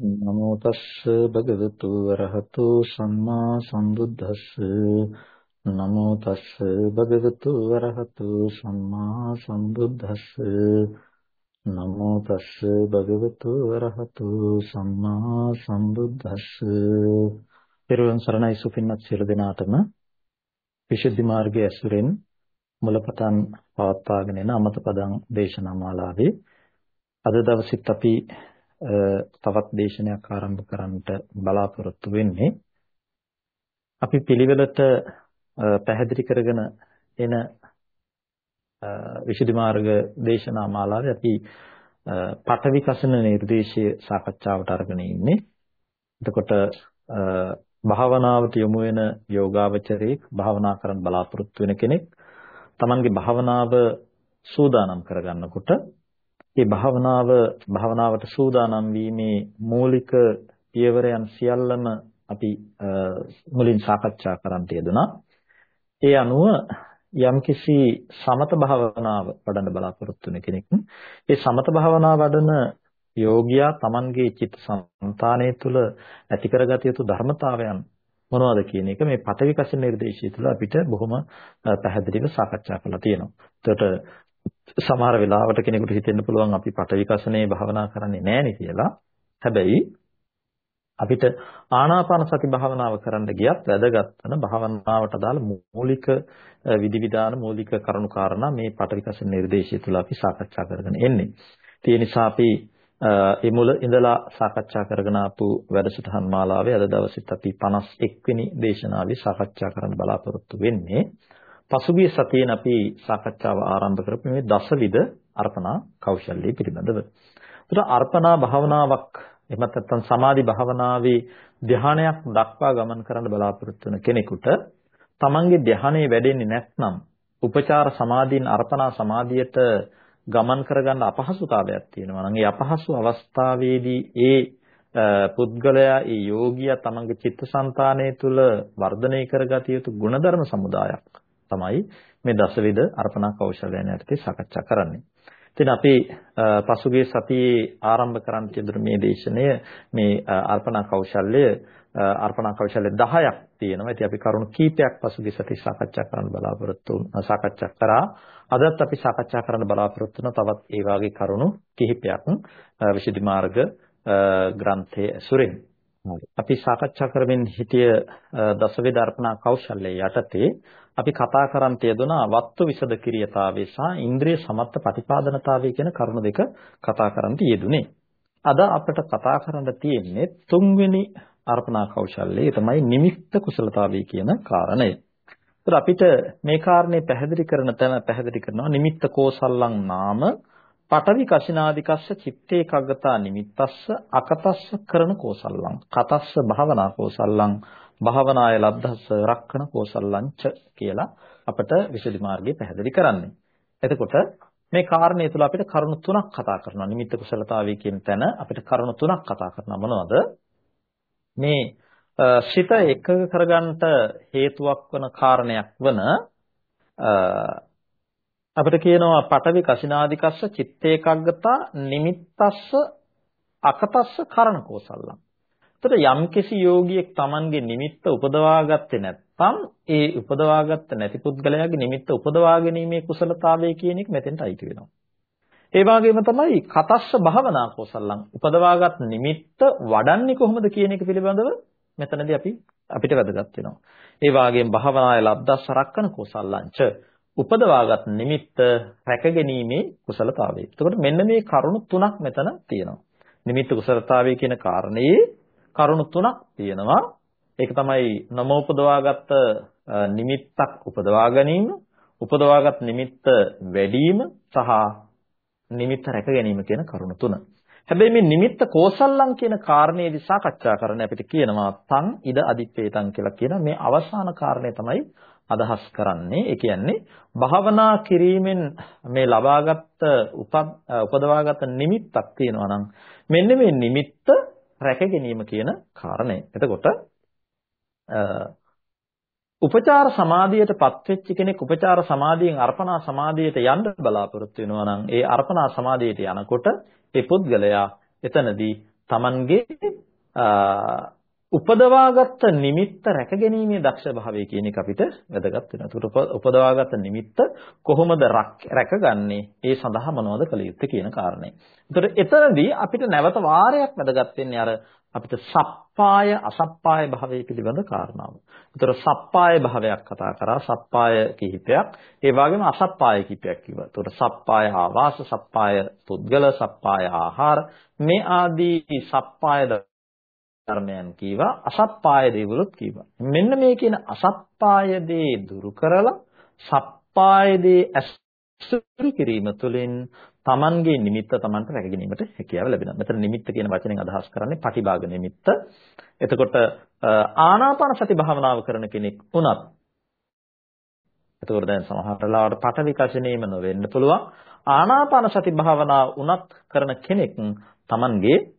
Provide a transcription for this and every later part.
නමෝ තස්ස භගවතු වරහතු සම්මා සම්බුද්දස්ස. නමෝ තස්ස භගවතු වරහතු සම්මා සම්බුද්දස්ස. නමෝ තස්ස භගවතු වරහතු සම්මා සම්බුද්දස්ස. පෙරවන් සරණයි සුපින්වත් සියලු දෙනාටම විශුද්ධි මාර්ගයේ ඇසුරෙන් මුලපටන් පවත්වාගෙන යන අමත පදං දේශනා මාලාවේ අද දවසෙත් අපි තවත් දේශනයක් ආරම්භ කරන්නට බලාපොරොත්තු වෙන්නේ අපි පිළිවෙලට පැහැදිලි කරගෙන එන විශුද්ධි මාර්ග දේශනා මාලාවේ අපි පඨවි කසන නිර්දේශය සාකච්ඡාවට අරගෙන ඉන්නේ. එතකොට භාවනාවට යොමු වෙන යෝගාවචරයේ භාවනා කරන්න බලාපොරොත්තු වෙන කෙනෙක් තමන්ගේ භාවනාව සූදානම් කරගන්නකොට මේ භාවනාව භාවනාවට සූදානම් වීමේ මූලික පියවරයන් සියල්ලම අපි මුලින් සාකච්ඡා කරන්න තියදුනා. ඒ අනුව යම්කිසි සමත භාවනාව වඩන්න බලාපොරොත්තු වෙන කෙනෙක් ඒ සමත භාවනාව වඩන යෝගියා Tamanගේ චිත්ත සංතානය තුළ ඇති කරගත යුතු ධර්මතාවයන් මොනවද කියන එක මේ පටවිකස නිර්දේශය තුළ අපිට බොහොම පැහැදිලිව සාකච්ඡා කරලා තියෙනවා. එතකොට සමහර වෙලාවට කෙනෙකුට හිතෙන්න පුළුවන් අපි පටවිකසනේ භාවනා කරන්නේ නැහෙනි කියලා. හැබැයි අපිට ආනාපාන සති භාවනාව කරන්න ගියත් වැදගත් වෙන භාවනාවට අදාළ මූලික විධිවිධාන මූලික කරුණු කාරණා මේ පටවිකස නිර්දේශය තුළ අපි සාකච්ඡා කරගෙන එන්නේ. ඒ නිසා අපි ඒ මුල ඉඳලා සාකච්ඡා කරගෙන ආපු වැඩසටහන් මාලාවේ අද දවසෙත් අපි 51 වෙනි දේශනාවේ සාකච්ඡා කරන්න බලාපොරොත්තු වෙන්නේ. පසුගිය සතියේ අපි සාකච්ඡාව ආරම්භ කරපු මේ දසවිධ අර්පණා කෞශල්‍ය පිළිබඳව. ඒතර අර්පණා භාවනාවක් එහෙමත් නැත්නම් සමාධි භාවනාවේ ධානයක් දක්වා ගමන් කරන්න බලාපොරොත්තු වෙන කෙනෙකුට තමන්ගේ ධානය වැඩෙන්නේ නැත්නම් උපචාර සමාධියෙන් අර්පණා සමාධියට ගමන් කරගන්න අපහසුතාවයක් තියෙනවා නම් ඒ අපහසු අවස්ථාවේදී ඒ පුද්ගලයා ඒ යෝගියා තමන්ගේ චිත්තසංතානය තුළ වර්ධනය කරගatiya යුතු ගුණධර්ම සමුදායක් තමයි මේ දසවිධ අර්පණා කෞශලයන් යටතේ සාකච්ඡා කරන්නේ. ඉතින් අපි පසුගිය සතියේ ආරම්භ කරන්න තිබුණු මේ දේශනය මේ අර්පණා කෞශල්‍ය අර්පණා කෞශල්‍ය 10ක් තියෙනවා. ඉතින් අපි කරුණු කීපයක් පසුගිය සතියේ සාකච්ඡා කරන්න බලාපොරොත්තු සාකච්ඡා කරා. අදත් අපි සාකච්ඡා කරන්න බලාපොරොත්තු වෙන තවත් ඒ වගේ කරුණු කිහිපයක් විශේෂ මාර්ග ග්‍රන්ථයේ ඇසුරෙන්. අපි සාකච්ඡා කරමින් හිටිය දසවිධ අර්පණා කෞශල්‍ය යටතේ අපි කතා කරන් තියදුනා වත්තු විසද කිරියතාවේ සහ ඉන්ද්‍රිය සමත්ත ප්‍රතිපාදනතාවය කියන කරුණු දෙක කතා කරන් තියදුනේ. අද අපිට කතා කරන්න තියෙන්නේ තුන්වෙනි අර්පණා කෞශල්‍යය තමයි නිමිත්ත කුසලතාවය කියන කාරණය. ඒත් අපිට මේ කාරණේ පැහැදිලි කරන තැන පැහැදිලි කරනවා නිමිත්ත කෝසල්ලං නාම පඨවි කසිනාදිකස්ස චිත්තේ කග්ගතා නිමිත්තස්ස අකතස්ස කරන කෝසල්ලං කතස්ස භාවනා කෝසල්ලං භාවනාය ලබ්ධස්ස රක්කන කෝසල්ලංච කියලා අපට විසුද්ධි මාර්ගය පැහැදිලි කරන්නේ. එතකොට මේ කාරණේ තුල අපිට කරුණු තුනක් කතා කරනවා. නිමිත්ත කුසලතාවය කියන තැන අපිට කරුණු තුනක් කතා කරනවා මොනවද? මේ සිත එකක කරගන්නට හේතුවක් වන කාරණයක් වන අපිට කියනවා පඨවි කසිනාදිකස්ස චිත්තේකග්ගතා නිමිත්තස්ස අකතස්ස කරණ කෝසල්ලං. එතකොට යම්කිසි යෝගියෙක් Tamanගේ නිමිත්ත උපදවා ගත්තේ නැත්නම් ඒ උපදවාගත්ත නැති පුද්ගලයාගේ නිමිත්ත උපදවා ගැනීමේ කුසලතාවය කියන එක මෙතෙන්ට අයිති වෙනවා. ඒ වගේම තමයි කතස්ස භවනා කුසලං උපදවාගත් නිමිත්ත වඩන්නේ කොහොමද කියන එක පිළිබඳව මෙතනදී අපි අපිට වැදගත් වෙනවා. ඒ වගේම භවනාය ලබ්ධස්ස රක්කන කුසලංච උපදවාගත් නිමිත්ත රැකගැනීමේ කුසලතාවය. එතකොට මෙන්න මේ කරුණු තුනක් මෙතන තියෙනවා. නිමිත්ත කුසලතාවය කියන කාරණේ කරුණු තුනක් තියෙනවා. ඒක තමයි නමෝපදවාගත් නිමිත්තක් උපදවා ගැනීම, උපදවාගත් නිමිත්ත වැඩිම සහ නිමිත්ත රැක ගැනීම කියන කරුණු තුන. හැබැයි මේ නිමිත්ත කෝසල්ලං කියන කාරණේදී සාකච්ඡා කරන්න අපිට කියනවා තං ඉද අදිත්තේතං කියලා කියන මේ අවසාන කාරණේ තමයි අදහස් කරන්නේ. ඒ කියන්නේ භාවනා කිරීමෙන් මේ ලබාගත් උපදවාගත් නිමිත්තක් තියෙනවා නම් මෙන්න මේ නිමිත්ත රැක ගැනීම කියන කාරණය. එතකොට උපචාර සමාධියටපත් වෙච්ච කෙනෙක් උපචාර සමාධියෙන් අර්පණා සමාධියට යන්න බලාපොරොත්තු වෙනවා නම් ඒ අර්පණා සමාධියට යනකොට ඒ පුද්ගලයා එතනදී Tamanගේ උපදවාගත්ත නිමිත්ත රැකගැනීමේ දක්ෂ භාවය කියන එක අපිට වැදගත් වෙනවා. ඒකට උපදවාගත්ත නිමිත්ත කොහොමද රැකගන්නේ? ඒ සඳහා මොනවද කළ යුත්තේ කියන කාරණේ. ඒකට එතනදී අපිට නැවත වාරයක් වැදගත් වෙන්නේ අර අපිට සප්පාය අසප්පාය භාවය පිළිබඳ කාරණාව. ඒතර සප්පාය භාවයක් කතා කරා සප්පාය කිහිපයක්, ඒ වගේම අසප්පාය කිහිපයක් කිව්වා. ඒතර සප්පාය ආවාස, සප්පාය පුද්ගල, සප්පාය ආහාර මේ ආදී සප්පාය ධර්මයන් කීවා අසප්පාය දේවලුත් කීවා. මෙන්න මේ කියන අසප්පාය දේ දුරු කරලා සප්පාය දේ ඇසුරු කිරීම තුළින් Tamanගේ නිමිත්ත Tamanට රැක ගැනීමට හැකියාව ලැබෙනවා. මෙතන නිමිත්ත කියන වචනෙන් අදහස් කරන්නේ පටිභාග නිමිත්ත. එතකොට ආනාපාන සති භාවනාව කරන කෙනෙක් වුණත් එතකොට දැන් සමහර වෙලාවට පට විකසණීම නොවෙන්න පුළුවන්. ආනාපාන සති භාවනාව උනත් කරන කෙනෙක් Tamanගේ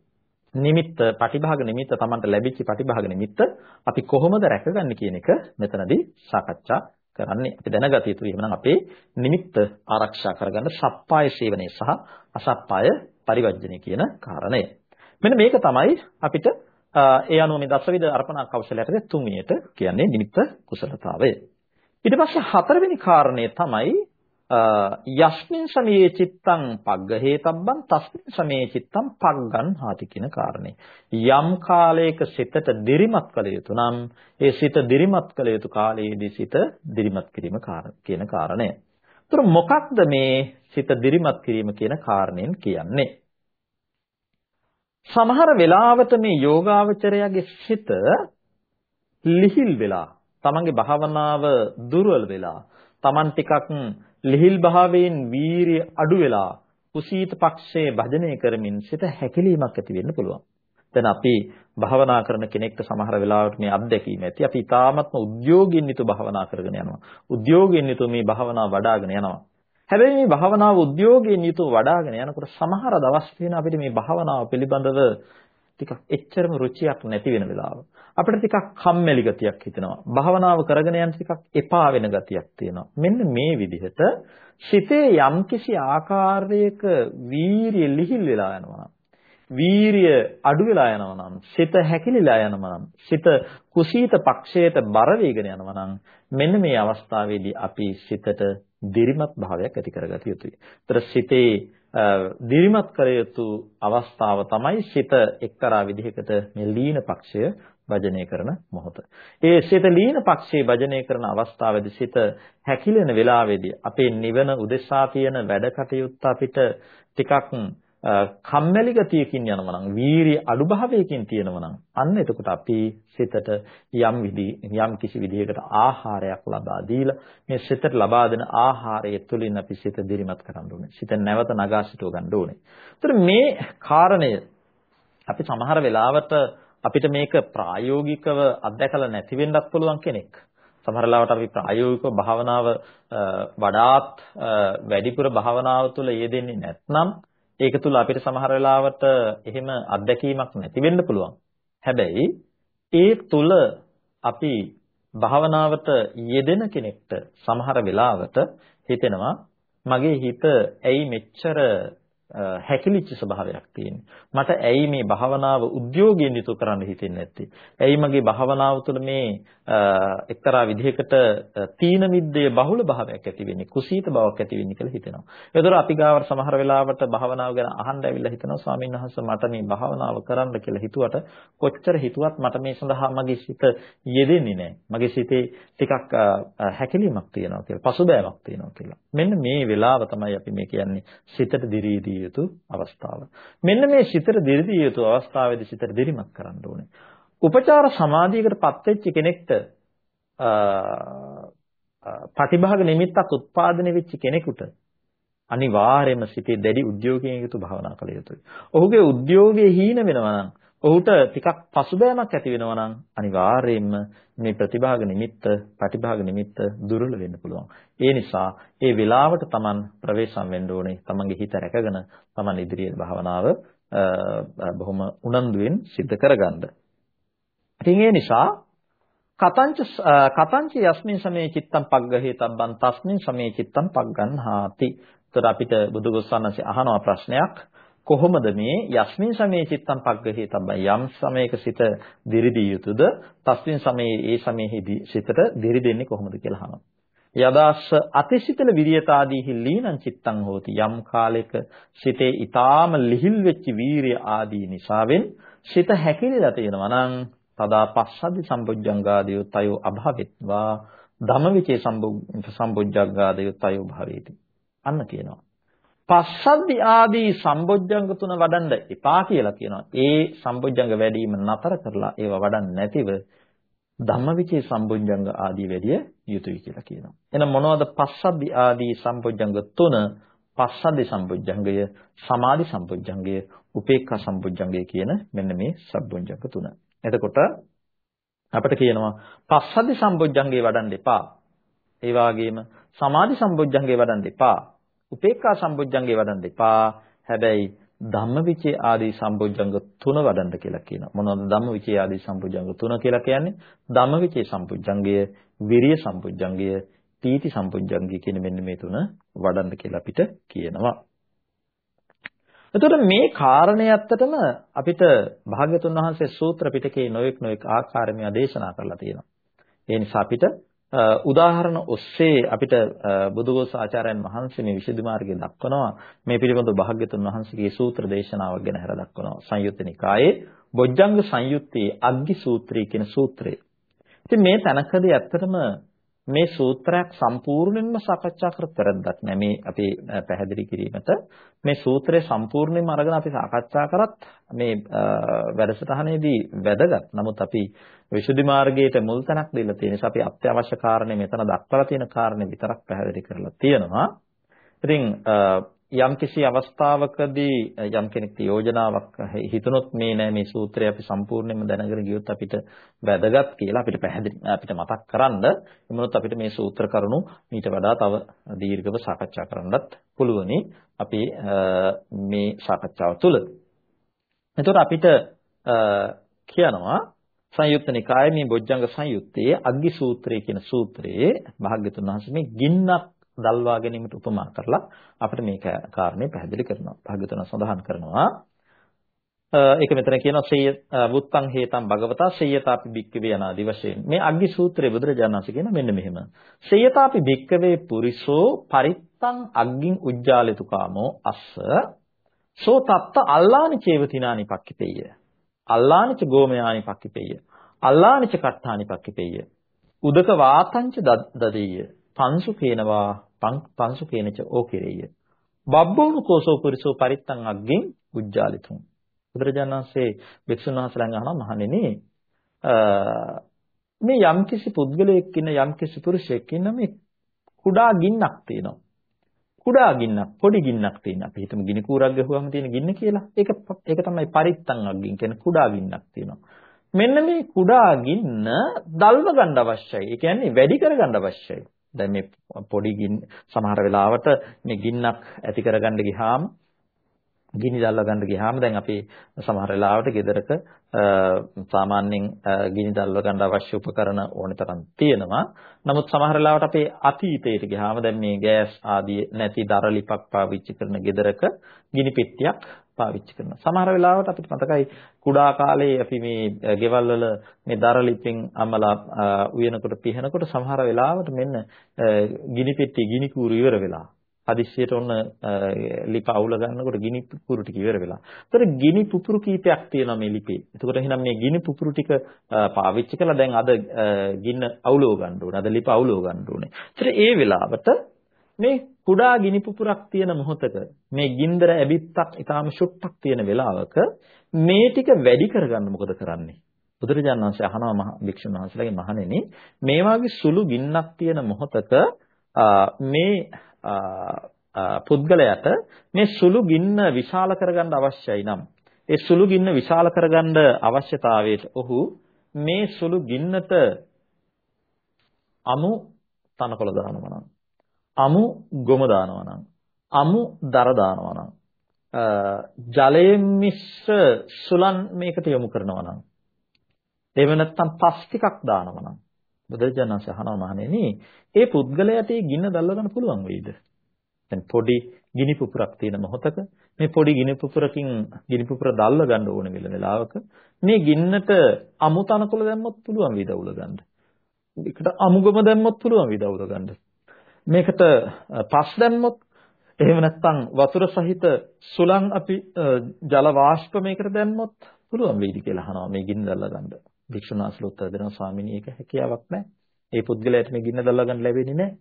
නිමිත්ත පටිභාග නිමිත්ත Tamanට ලැබිච්ච පටිභාග නිමිත්ත අපි කොහොමද රැකගන්නේ කියන එක මෙතනදී සාකච්ඡා කරන්නේ. අපි දැනගත යුතුයි එහෙනම් අපේ නිමිත්ත ආරක්ෂා කරගන්න සප්පාය සේවනය සහ අසප්පාය පරිවර්ජනය කියන කාරණය. මෙන්න මේක තමයි අපිට ඒ අනුව මේ දසවිධ අර්පණා කෞශලයට තුන්වෙනියට කියන්නේ නිමිත්ත කුසලතාවය. ඊට පස්සේ හතරවෙනි කාරණය තමයි යස්මින් සමයේ චිත්තං පග්ගහේතබ්බං තස්මින් සමයේ චිත්තං පග්ගන් හාති කියන කාරණේ. යම් කාලයක සිතට දිරිමත් කළ යුතු නම් ඒ සිත දිරිමත් කළ යුතු කාලයේදී සිත දිරිමත් කිරීම කියන කාරණය. ඒතර මොකක්ද මේ සිත දිරිමත් කිරීම කියන කාරණයෙන් කියන්නේ? සමහර වෙලාවට මේ යෝගාවචරයාගේ සිත ලිහිල් වෙලා තමන්ගේ භාවනාව දුර්වල වෙලා තමන් ටිකක් ලිහිල් භාවයෙන් වීරිය අඩු වෙලා කුසීත පක්ෂයේ භජනය කරමින් සිත හැකිලීමක් ඇති වෙන්න පුළුවන්. දැන් අපි භවනා කරන කෙනෙක්ට සමහර වෙලාවට මේ අත්දැකීම ඇති. අපි තාමත්ම උද්‍යෝගයෙන් යුතු භවනා කරගෙන යනවා. උද්‍යෝගයෙන් යුතු මේ භවනා වඩ아가න යනවා. හැබැයි මේ භවනාව උද්‍යෝගයෙන් යුතු වඩ아가න යනකොට සමහර දවස් වෙන අපිට මේ භවනාව පිළිබඳව ටිකක් එච්චරම රුචියක් නැති වෙන වෙලාව. අපිට ටිකක් කම්මැලි ගතියක් හිතෙනවා. භාවනාව කරගෙන යන ටිකක් එපා වෙන ගතියක් තියෙනවා. මෙන්න මේ විදිහට සිතේ යම්කිසි ආකාරයක වීරිය ලිහිල් වෙලා යනවා නම් වීරිය අඩු වෙලා යනවා නම් සිත හැකිලිලා යනවා නම් සිත කුසීත පක්ෂයට බර වේගෙන යනවා නම් මෙන්න මේ අවස්ථාවේදී අපි සිතට දිරිමත් භාවයක් ඇති කරගත යුතුයි. ඒතර සිතේ දිරිමත් කර යුතු අවස්ථාව තමයි සිත එක්තරා විදිහකට මේ ලීන පක්ෂය භජනය කරන මොහොත. ඒ සිත ලීන පක්ෂයේ භජනය කරන අවස්ථාවේදී සිත හැකිලෙන වෙලාවේදී අපේ නිවන උදෙසා තියෙන වැඩ කටයුත්ත අපිට ටිකක් කම්මැලි ගතියකින් යනවා නම් වීරිය අඩුභාවයකින් තියෙනවා නම් අන්න එතකොට අපි සිතට යම් විදි යම් කිසි විදිහකට ආහාරයක් ලබා දීලා මේ සිතට ලබා දෙන ආහාරය තුළින් අපි සිත දිරිමත් කරන්න ඕනේ. සිත නැවත නගා සිටව ගන්න ඕනේ. ඒතර මේ කාරණය අපි සමහර වෙලාවට අපිට මේක ප්‍රායෝගිකව අත්දැකලා නැති වෙන්නත් පුළුවන් කෙනෙක්. සමහර ලාවට අපි ප්‍රායෝගිකව භාවනාව වඩාත් වැඩිපුර භාවනාව තුළ යෙදෙන්නේ නැත්නම් ඒක තුල අපිට සමහර වෙලාවට එහෙම අත්දැකීමක් නැති වෙන්න පුළුවන්. හැබැයි ඒ තුල අපි භාවනාවට යෙදෙන කෙනෙක්ට සමහර වෙලාවට හිතෙනවා මගේ හිත ඇයි මෙච්චර හැකිලිච්ච ස්වභාවයක් තියෙන්නේ. මට ඇයි මේ භාවනාව උද්‍යෝගයෙන් යුතු කරන්න හිතෙන්නේ නැත්තේ? ඇයි මගේ භාවනාව තුළ මේ එක්තරා විදිහකට තීන මිද්දේ බහුල භාවයක් ඇති වෙන්නේ? කුසීත බවක් ඇති වෙන්නේ කියලා හිතෙනවා. ඒතර අපි ගාවට සමහර වෙලාවට භාවනාව ගැන අහන්න ඇවිල්ලා හිතනවා ස්වාමීන් වහන්සේ මට මේ භාවනාව කරන්න කියලා හිතුවට කොච්චර හිතුවත් මට මේ සඳහා මගේ සිත යෙදෙන්නේ නැහැ. මගේ සිතේ ටිකක් හැකිලීමක් තියෙනවා කියලා, පසුබෑමක් තියෙනවා කියලා. මෙන්න මේ වෙලාව තමයි අපි මේ කියන්නේ සිතට දිරීදී දිරිදිය යුතු අවස්ථාව. මෙන්න මේ සිතට දිරිදිය යුතු අවස්ථාවේදී සිතට දිරිමත් කරන්න ඕනේ. උපචාර සමාධියකටපත් වෙච්ච කෙනෙක්ට ප්‍රතිභාග නිමිත්තක් උත්පාදනය වෙච්ච කෙනෙකුට අනිවාර්යයෙන්ම සිතේ දැඩි උද්‍යෝගයෙන් යුතු භාවනා කළ යුතුයි. ඔහුගේ උද්‍යෝගයේ හීන වෙනවා නම් ඔහුට ටිකක් පසුබෑමක් ඇති වෙනවා නම් අනිවාර්යයෙන්ම මේ ප්‍රතිභාග නිමිත්ත, ප්‍රතිභාග නිමිත්ත දුර්වල වෙන්න පුළුවන්. ඒ නිසා ඒ වෙලාවට Taman ප්‍රවේශම් වෙන්න ඕනේ. Tamanගේ හිත රැකගෙන Taman ඉදිරියේ භාවනාව බොහොම උනන්දුවෙන් සිද්ධ කරගන්න. ඉතින් ඒ නිසා කතංච කතංච යස්මින් සමේ චිත්තම් පග්ගහේ තබ්බන් තස්මින් සමේ චිත්තම් පග්ගන්හාති. එතකොට අපිට බුදුගොස්සන්නසේ අහනවා ප්‍රශ්නයක් කොහොමද මේ යස්මින් සමේ චිත්තම් පග්ගහේ තබ්බයි යම් සමයක සිත දිරිදිය යුතුද? තස්මින් සමයේ ඒ සමයේදී සිතට දිරි දෙන්නේ කොහොමද කියලා අහනවා. යදාස්ස අතිසිතල විරියතාදීහි ලීනං චිත්තං හෝති. යම් කාලයක සිතේ ඊටාම ලිහිල් වෙච්ච වීරිය ආදී නිසාවෙන් සිත හැකිලිලා තියෙනවා නම් තදා පස්සද්ධි සම්බොජ්ජංගාදියෝ තයෝ අභාවෙත්වා. ධම්මවිචේ සම්බොජ්ජංගාදියෝ තයෝ භාවේති. අන්න කියනවා. පස්සද්ධි ආදී සම්බොජ්ජංග තුන වඩන්න එපා කියලා කියනවා. ඒ සම්බොජ්ජංග වැඩිම නතර කරලා ඒවා වඩන්න නැතිව ධම්මවිචේ සම්බොජ්ජංග ආදී වැඩිය යුතුයි කියලා කියනවා. එහෙනම් මොනවද පස්සද්ධි ආදී සම්බොජ්ජංග තුන? පස්සද්ධි සම්බොජ්ජංගය, සමාධි සම්බොජ්ජංගය, උපේක්ඛා සම්බොජ්ජංගය කියන මෙන්න මේ සම්බොජ්ජංග තුන. එතකොට අපිට කියනවා පස්සද්ධි සම්බොජ්ජංගේ වඩන්න එපා. ඒ වගේම සමාධි සම්බොජ්ජංගේ වඩන්න එපා. උපේක්ඛා සම්බොජ්ජංගේ වඩන්න එපා. හැබැයි ධම්මවිචේ ආදී සම්බොජ්ජංග තුන වඩන්න කියලා කියනවා. මොනවද ධම්මවිචේ ආදී සම්බොජ්ජංග තුන කියලා කියන්නේ? ධම්මවිචේ සම්බොජ්ජංගය, විරිය සම්බොජ්ජංගය, පීති සම්බොජ්ජංගය කියන මෙන්න මේ තුන වඩන්න කියලා අපිට කියනවා. එතකොට මේ කාරණේ ඇත්තටම අපිට භාග්‍යතුන් වහන්සේ සූත්‍ර පිටකේ නොඑක් නොඑක් ආකාරයෙන් දේශනා කරලා තියෙනවා. ඒ නිසා අපිට උදාහරණ ඔස්සේ අපිට බුදුගෝස ආචාර්යයන් වහන්සේ මේ විශේෂ මාර්ගය දක්වනවා මේ පිළිබඳව භාග්‍යතුන් වහන්සේගේ සූත්‍ර දේශනාවක් ගැන හර දක්වනවා සංයුත්ත නිකායේ බොජ්ජංග සංයුත්තේ අග්ගි සූත්‍රය කියන සූත්‍රය. ඉතින් මේ තැනකදී ඇත්තටම මේ සූත්‍රයක් සම්පූර්ණයෙන්ම සාකච්ඡා කර පෙරද්දක් නෑ මේ අපි පැහැදිලි කිරීමට මේ සූත්‍රය සම්පූර්ණයෙන්ම අරගෙන අපි සාකච්ඡා කරත් මේ වැඩසටහනේදී වැදගත්. නමුත් අපි විසුද්ධි මාර්ගයට මුල් තැනක් දීලා තියෙන නිසා අපි අත්‍යවශ්‍ය කාරණේ මෙතන දක්වලා තියෙන කාරණේ විතරක් පැහැදිලි කරලා තියෙනවා. ඉතින් යම්කිසි අවස්ථාවකදී යම් කෙනෙක් යෝජනාවක් හිතනොත් මේ නෑ මේ සූත්‍රය අපි සම්පූර්ණයෙන්ම දැනගෙන ගියොත් අපිට වැදගත් කියලා අපිට පැහැදිලි අපිට මතක් කරන්ද එමුණොත් අපිට මේ සූත්‍ර කරුණු ඊට වඩා තව දීර්ඝව සාකච්ඡා කරන්නත් පුළුවනි අපි මේ සාකච්ඡාව තුළ. එතකොට අපිට කියනවා සංයුත්ත නිකායේ මේ බොජ්ජංග සංයුත්තේ අග්ගි සූත්‍රය කියන සූත්‍රයේ භාග්‍යතුන් වහන්සේ මේ ගින්නක් දල්වා ගැනීමට උපමා කරලා අපිට මේ කාරණේ පැහැදිලි කරනවා. භාග්‍යතුන් සඳහන් කරනවා. ඒක මෙතන කියනවා සේය වුත්තං හේතං භගවතා සේයතාපි භික්කවේ යනාදි වශයෙන් මේ අග්ගි සූත්‍රයේ බුදුරජාණන් වහන්සේ කියන මෙන්න මෙහෙම. සේයතාපි භික්කවේ පුරිසෝ පරිත්තං අග්ගින් උජ්ජාලිතු කාමෝ අස්ස. සෝ තත්ත අල්ලානි චේවතිනානි පක්කිතේය. අල්ලානිච ගෝමයානි පක්කිතේය. අල්ලානිච කට්ඨානි පක්කිතේය. උදක වාතංච දදෙය්‍ය පංසු කේනවා පංසු කේනච ඕකිරෙය. බබ්බෝණු කෝසෝ පුරිසෝ පරිත්තං අග්ගෙන් උජ්ජාලිතුම්. බුදුරජාණන් වහන්සේ වික්ෂුන් වහන්සේලාගෙන් අහනවා මහණෙනි මේ යම්කිසි පුද්ගලයෙක් ඉන්න යම්කිසි පුරුෂයෙක් ඉන්න මේ කුඩා ගින්නක් තියෙනවා. කුඩා ගින්නක් පොඩි ගින්නක් තියෙන. අපි හිතමු ගිනි කූරක් ගහුවම තියෙන ගින්න කියලා. ඒක ඒක තමයි පරිත්තං අග්ගින් කියන්නේ කුඩා ගින්නක් තියෙනවා. මෙන්න මේ කුඩා ගින්න දල්ව ගන්න අවශ්‍යයි. ඒ කියන්නේ වැඩි කර ගන්න අවශ්‍යයි. දැන් මේ පොඩි ගින්න සමහර වෙලාවට මේ ගින්නක් ඇති කරගන්න ගියාම ගිනි දැල්ව ගන්න ගියාම දැන් අපි සමහර වෙලාවට ගෙදරක සාමාන්‍යයෙන් ගිනි දැල්ව ගන්න අවශ්‍ය උපකරණ ඕන තරම් තියෙනවා. නමුත් සමහර වෙලාවට අපේ අතීතයට ගියාම දැන් මේ ගෑස් ආදී නැති දරලිපක් පාවිච්චි කරන ගෙදරක ගිනි පෙට්ටියක් පාවිච්චි කරනවා. සමහර වෙලාවට අපිට මතකයි කුඩා කාලේ අපි මේ ගෙවල් වල මේ දරලිපෙන් අම්මලා උයනකොට පිහනකොට සමහර වෙලාවට මෙන්න ගිනි පෙට්ටිය ගිනි කූරු ඉවර වෙලා හදිස්සියට ඔන්න ලිප අවුල ගන්නකොට ගිනි පුපුරු ටික ඉවර වෙලා. ඒතර ගිනි පුපුරු කීපයක් තියෙනවා මේ ලිපේ. එතකොට එහෙනම් මේ ගිනි පුපුරු ටික පාවිච්චි කළා දැන් අද ගින්න අවුලව ගන්න ඕනේ. අද ලිප අවුලව ගන්න ඕනේ. ඒතර ඒ වෙලාවට මේ කුඩා ගිනි පුපුරක් තියෙන මොහොතක මේ ගින්දර ඇබිත්තක් ඊටාම ෂුට්ටක් තියෙන වෙලාවක මේ ටික වැඩි කරගන්න මොකද කරන්නේ? බුදුරජාණන් වහන්සේ අහනවා මහ භික්ෂුන් වහන්සේලාගේ මහණෙනි මේ වාගේ සුළු ගින්නක් තියෙන මොහොතක මේ පුද්ගලයාට මේ සුළු ගින්න විශාල කරගන්න අවශ්‍යයි නම් ඒ සුළු ගින්න විශාල කරගන්න අවශ්‍යතාවයට ඔහු මේ සුළු ගින්නට අමු තනකොළ දානවා නම් අමු ගොම දානවා නම් අමු දර දානවා නම් ජලයෙන් මිශ්‍ර සුලන් මේකට යොමු කරනවා නම් එහෙම නැත්නම් පස් ටිකක් දානවා නම් බුදුරජාණන් වහන්සේ අහනවා මහණෙනි ඒ පුද්ගලයාට ඒ ගින්න දැල්ව ගන්න පුළුවන් වෙයිද? දැන් පොඩි ගිනි පුපුරක් තියෙන මොහොතක මේ පොඩි ගිනි පුපුරකින් ගිනි පුපුර දැල්ල ගන්න ඕන වෙල වෙලාවක මේ ගින්නට අමු තනකොළ දැම්මොත් පුළුවන් විදවුල ගන්න. ඒකට අමුගම දැම්මොත් පුළුවන් විදවුල ගන්න. මේකට පස් දැම්මොත් එහෙම නැත්නම් වතුර සහිත සුළං අපි ජල වාෂ්ප මේකට දැම්මොත් පුළුවන් වෙයිද කියලා අහනවා මේ ගින්න දැල්ලා ගන්න. භික්ෂුන් වහන්සේලා උත්තර දෙනවා ස්වාමීනි ඒක හැකියාවක් නැහැ. ඒ පුද්ගලයාට මේ ගින්න දැල්ලා ගන්න ලැබෙන්නේ නැහැ.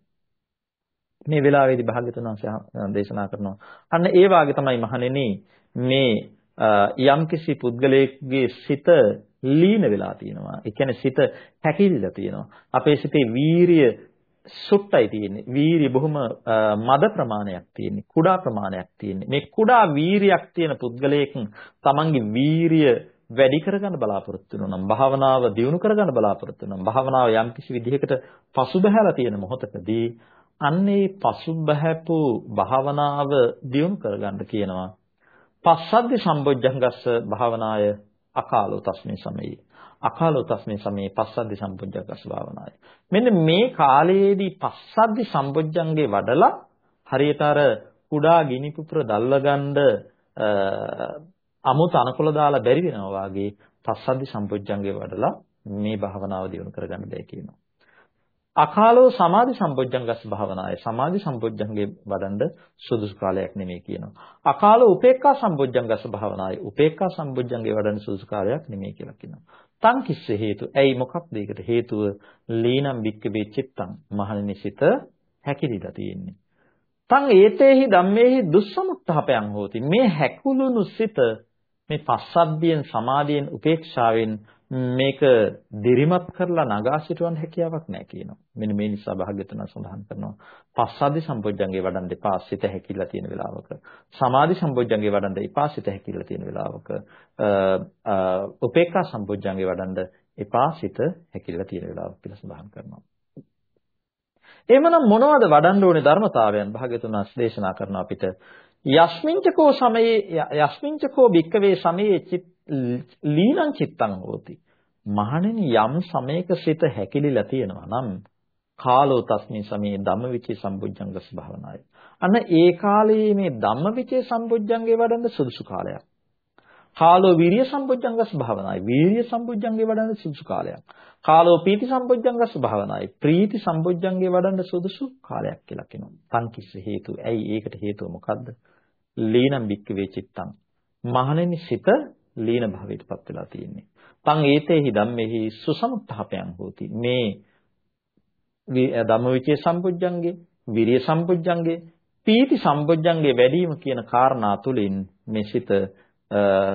මේ වෙලාවේදී භාග්‍යතුන් වහන්සේ දේශනා කරනවා. අන්න ඒ වාගේ තමයි මහණෙනි මේ යම්කිසි පුද්ගලයෙකුගේ සිත ලීන වෙලා තියෙනවා. ඒ කියන්නේ සිත හැකිලිලා තියෙනවා. අපේ සිතේ වීරිය සුට්ටයි තියෙන්නේ. වීරිය බොහොම මද ප්‍රමාණයක් තියෙන්නේ. කුඩා ප්‍රමාණයක් තියෙන්නේ. මේ කුඩා වීරියක් තියෙන පුද්ගලයෙක් තමන්ගේ වීරිය වැඩි කරගන්න බලාපොරොත්තු වෙනවා නම් භාවනාව දියුණු කරගන්න බලාපොරොත්තු වෙනවා නම් භාවනාව යම්කිසි විදිහකට පසුබහැලා තියෙන මොහොතකදී අන්නේ පසුබහැපු භාවනාව දියුණු කරගන්න කියනවා පස්සද්ධි සම්බොජ්ජංගස්ස භාවනාය අකාලෝ තස්මේ සමයේ අකාලෝ තස්මේ සමයේ පස්සද්ධි සම්බොජ්ජංගස්ස භාවනාය මෙන්න මේ කාලයේදී පස්සද්ධි සම්බොජ්ජංගේ වඩලා හරියට අර කුඩා ගිනි පුපුර දැල්වගන්න අමුත අනකොල දාලා බැරි වෙනවා වගේ පස්සද්ධි සම්පොජ්ජංගේ වඩලා මේ භාවනාව දියුණු කරගන්න බෑ කියනවා. අකාලෝ සමාධි සම්පොජ්ජංගස් භාවනාය සමාධි සම්පොජ්ජංගේ වඩන්ඩ සුදුසු කාලයක් නෙමෙයි කියනවා. අකාලෝ උපේක්ඛා සම්පොජ්ජංගස් භාවනාය උපේක්ඛා සම්පොජ්ජංගේ වඩන්න සුදුසු කාලයක් නෙමෙයි කියලා කියනවා. තන් කිස්ස හේතු. ඇයි මොකක්ද ඒකට හේතුව? ලීනම් වික්කවේ චිත්තං මහණෙනි සිත හැකිලිලා තියෙන්නේ. තන් ඒතේහි ධම්මේහි දුස්සමුත්තහපයන් හෝති. මේ හැකුළුණු සිත මේ පස්සද්ධියෙන් සමාධියෙන් උපේක්ෂාවෙන් මේක දිරිමත් කරලා නගා සිටවන්න හැකියාවක් නැහැ කියනවා. මෙන්න මේ නිසා භාග්‍යවතුන් සඳහන් කරනවා පස්සද්ධි සම්පොඥංගේ වඩන් දෙපා සිත හැකිලා තියෙන වෙලාවක සමාධි සම්පොඥංගේ වඩන් එපා සිත හැකිලා තියෙන වෙලාවක උපේක්ඛා සම්පොඥංගේ වඩන් එපා සිත හැකිලා තියෙන වෙලාවක කියලා සඳහන් කරනවා. එහෙමනම් මොනවද වඩන්න ඕනේ ධර්මතාවයන් භාග්‍යතුන් දේශනා කරනවා අපිට යස්මින්චකෝ සමයේ යස්මින්චකෝ භික්කවේ සමයේ ලීනං චිත්තං හෝති. මහණෙනි යම් සමයක සිත හැකිලිලා තියෙනවා නම් කාලෝ තස්මින් සමයේ ධම්මවිචේ සම්බුද්ධංගස් භාවනාය. අන්න ඒ කාලයේ මේ ධම්මවිචේ සම්බුද්ධංගේ වඩන්න සුදුසු කාලයක්. කාලෝ විරිය සම්බුද්ධංගස් භාවනායි. වීරිය සම්බුද්ධංගේ වඩන්න සුදුසු කාලයක්. කාලෝ පීති සම්බොජ්ජංගස් භාවනායි. ප්‍රීති සම්බොජ්ජංගේ වඩන්න සුදුසු කාලයක් කියලා කියනවා. සංකිස්ස හේතු. ඇයි ඒකට හේතුව මොකද්ද? ලීනම් බික්කවේ චිත්තං. මහණෙනි සිත ලීන භාවයටපත් වෙලා තියෙන්නේ. තං ඒතේහි ධම්මේහි සුසමුත්ථාපයන් හෝති. මේ ධම්මවිචේ සම්බොජ්ජංගේ, විරිය සම්බොජ්ජංගේ, පීති සම්බොජ්ජංගේ වැඩිම කියන කාරණා තුලින් මේ සිත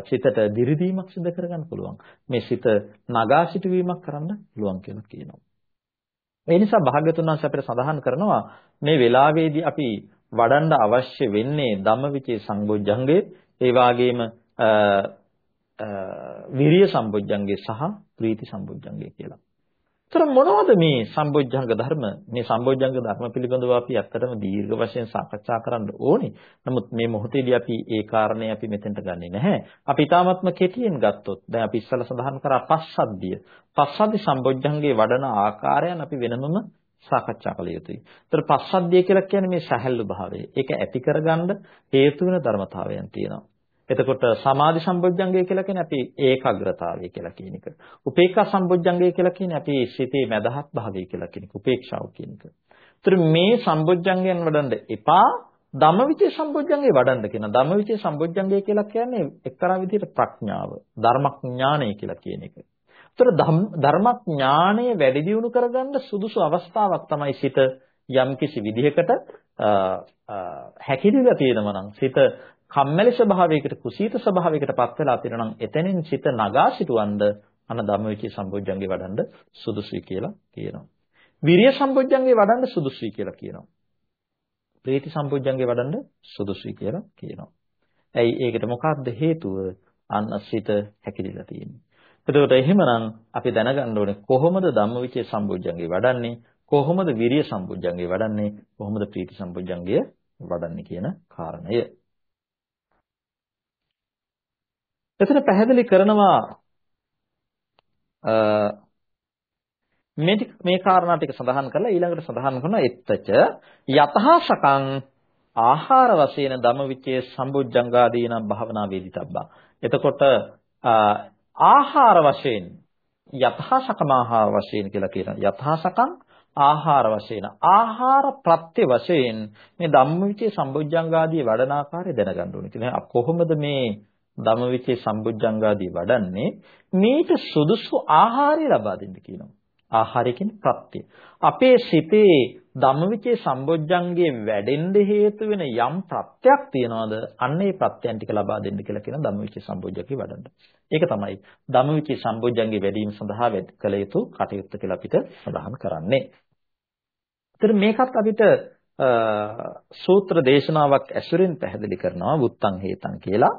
සිතට දිරිදීමක් සිදු කරගන්න පුළුවන්. මේ සිත නගා සිටුවීමක් කරන්න පුළුවන් කියලා කියනවා. ඒ නිසා භාග්‍යතුන් වහන්සේ අපිට සඳහන් කරනවා මේ වෙලාවේදී අපි වඩන්න අවශ්‍ය වෙන්නේ ධම්මවිචේ සංබොජ්ජංගේ ඒ වාගේම විරිය සම්බොජ්ජංගේ සහ ප්‍රීති සම්බොජ්ජංගේ කියලා. ඒතර මොනවද මේ සම්බොජ්ජංග ධර්ම? මේ සම්බොජ්ජංග ධර්ම පිළිබඳව අපි ඇත්තටම දීර්ඝ වශයෙන් සාකච්ඡා කරන්න ඕනේ. නමුත් මේ මොහොතේදී අපි ඒ කාරණේ අපි මෙතෙන්ට ගන්නෙ නැහැ. අපි ඊටාත්ම කෙටියෙන් ගත්තොත් දැන් අපි ඉස්සලා සඳහන් කරා පස්සද්ධිය. පස්සද්ධි සම්බොජ්ජංගේ වඩන ආකාරයන් අපි වෙනමම සාකච්ඡා කළ යුතුයි. ඒතර පස්සද්ධිය කියලා කියන්නේ මේ සැහැල්ලු භාවය. ඒක ඇති කරගන්න හේතු වෙන ධර්මතාවයන් තියෙනවා. එතකොට සමාධි සම්බොජ්ජංගය කියලා කියන්නේ අපි ඒකාග්‍රතාවය කියලා කියන එක. උපේක්ඛා සම්බොජ්ජංගය කියලා කියන්නේ අපි සිතේ මදහත් භාවය කියලා කියන එක. උපේක්ෂාව කියන එක. ඒතර මේ සම්බොජ්ජංගයන් වඩන්න එපා ධම්මවිචේ සම්බොජ්ජංගේ වඩන්න කියන. ධම්මවිචේ සම්බොජ්ජංගය කියලා කියන්නේ එක්තරා විදිහට ප්‍රඥාව, ධර්මඥානය කියලා කියන එක. ඒතර ධර්මඥානය වැඩි දියුණු කරගන්න සුදුසු අවස්ථාවක් තමයි සිත යම්කිසි විදිහකට හැකිලිලා තියෙනවා නම් සිත කම්මැලි ස්වභාවයකට කුසීත ස්වභාවයකට පත් වෙලා තියෙනවා නම් එතනින් සිත නගා සිටවන්ද අන ධම්මවිචේ සම්බොජ්ජංගේ වඩන්න සුදුසුයි කියලා කියනවා. විරිය සම්බොජ්ජංගේ වඩන්න සුදුසුයි කියලා කියනවා. ප්‍රීති සම්බොජ්ජංගේ වඩන්න සුදුසුයි කියලා කියනවා. ඇයි ඒකට මොකක්ද හේතුව? අන්න සිත හැකිලිලා තියෙන්නේ. එතකොට එහෙමනම් අපි දැනගන්න ඕනේ කොහොමද ධම්මවිචේ සම්බොජ්ජංගේ වඩන්නේ? කොහොමද විරිය සම්බොජ්ජංගේ වඩන්නේ? කොහොමද ප්‍රීති සම්බොජ්ජංගය වඩන්නේ කියන කාරණය. එතන පැහැදිලි කරනවා මේ මේ කාරණා ටික සඳහන් කරලා ඊළඟට සඳහන් කරනවා එත්තච යතහසකං ආහාර වශයෙන් ධම්මවිචේ සම්බුද්ධංගාදීන භාවනා වේදිතබ්බා. එතකොට ආහාර වශයෙන් යතහසකම ආහාර වශයෙන් කියලා කියනවා. යතහසකම් ආහාර වශයෙන් ආහාර ප්‍රත්‍ය වශයෙන් මේ ධම්මවිචේ සම්බුද්ධංගාදී වඩන ආකාරය දැනගන්න ඕනේ. ඉතින් කොහොමද මේ ධම්මවිචේ සම්බුද්ධංගාදී වඩන්නේ? මේට සුදුසු ආහාරය ලබා දෙන්න කියනවා. ආහාරය කියන්නේ ප්‍රත්‍ය. අපේ සිතේ ධම්මවිචේ සම්බොජ්ජංගේ වැඩෙන්න හේතු වෙන යම් ප්‍රත්‍යක් තියනවාද අන්න ඒ ප්‍රත්‍යයන් ටික ලබා දෙන්න කියලා කියන ධම්මවිචේ සම්බොජ්ජකේ වඩන්න. ඒක තමයි ධම්මවිචේ සම්බොජ්ජංගේ වැඩිම සඳහා කළ යුතු කටයුත්ත කියලා අපිට සඳහන් කරන්නේ. ඒතර මේකත් අපිට සූත්‍ර දේශනාවක් ඇසුරින් පැහැදිලි කරනවා වුත්තං හේතං කියලා.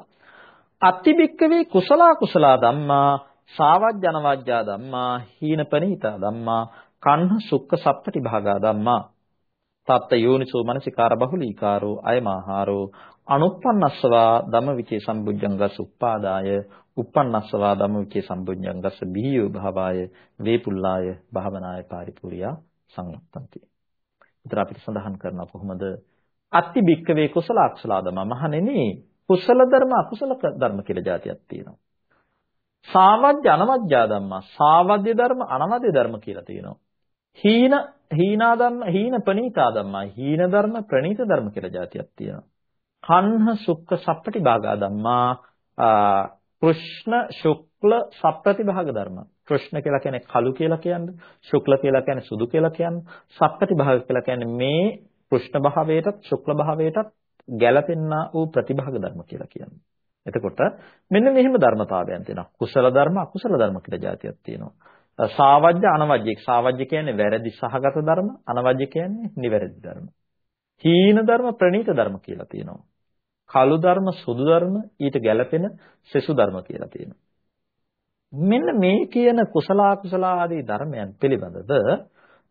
අත්තිබික්කවේ කුසලා කුසලා ධම්මා සාවජ්ජනවජ්ජා ධම්මා හීනපනීතා ධම්මා කන්හ සුක්ඛ සප්පටි භාගා ධම්මා තත්ත යෝනිසෝ මනසිකාර බහුලීකාරෝ අයමාහාරෝ අනුප්පන්නස්සවා ධම්මවිචේ සම්බුද්ධංගස් උප්පාදාය උප්පන්නස්සවා ධම්මවිචේ සම්බුද්ධංගස් බිහියෝ භාවාය වේපුල්ලාය භාවනාය පාරිපූර්යා සංයුක්තಂತಿ. විතර අපිට සඳහන් කරනවා කොහොමද අත්ති බික්කවේ කුසල අකුසල ධම මහණෙනි කුසල ධර්ම අකුසල ධර්ම කියලා જાතියක් තියෙනවා. සාවජ්‍ය අනවජ්‍යා ධම්මා සාවද්‍ය ධර්ම අනවද්‍ය ධර්ම කියලා තියෙනවා. හීන හීනා ධම්ම හීන ප්‍රණීතා ධම්මා හීන ධර්ම ප්‍රණීත ධර්ම කියලා જાතියක් තියෙනවා. කන්හ සුක්ක සප්පටි භාගා ධම්මා කෘෂ්ණ ශුක්ල සප්‍රතිභාග ධර්ම. කෘෂ්ණ කියලා කියන්නේ කළු කියලා කියන්නේ, ශුක්ල කියලා කියන්නේ සුදු කියලා කියන්නේ, සප්‍රතිභාග කියලා කියන්නේ මේ කෘෂ්ණ භාවයටත් ශුක්ල භාවයටත් ගැළපෙන්නා වූ ප්‍රතිභාග ධර්ම කියලා කියන්නේ. එතකොට මෙන්න මෙහෙම ධර්මතාවයන් තියෙනවා. කුසල ධර්ම, අකුසල ධර්ම කියලා જાතියක් තියෙනවා. සාවජ්‍ය අනවජ්‍ය. සාවජ්‍ය කියන්නේ වැරදි සහගත ධර්ම, අනවජ්‍ය කියන්නේ නිවැරදි ධර්ම. හීන ධර්ම, ප්‍රණීත ධර්ම කියලා තියෙනවා. කළු ධර්ම, සුදු ධර්ම, ඊට ගැළපෙන සෙසු ධර්ම කියලා තියෙනවා. මෙන්න මේ කියන කුසල අකුසල ආදී ධර්මයන් පිළිබඳව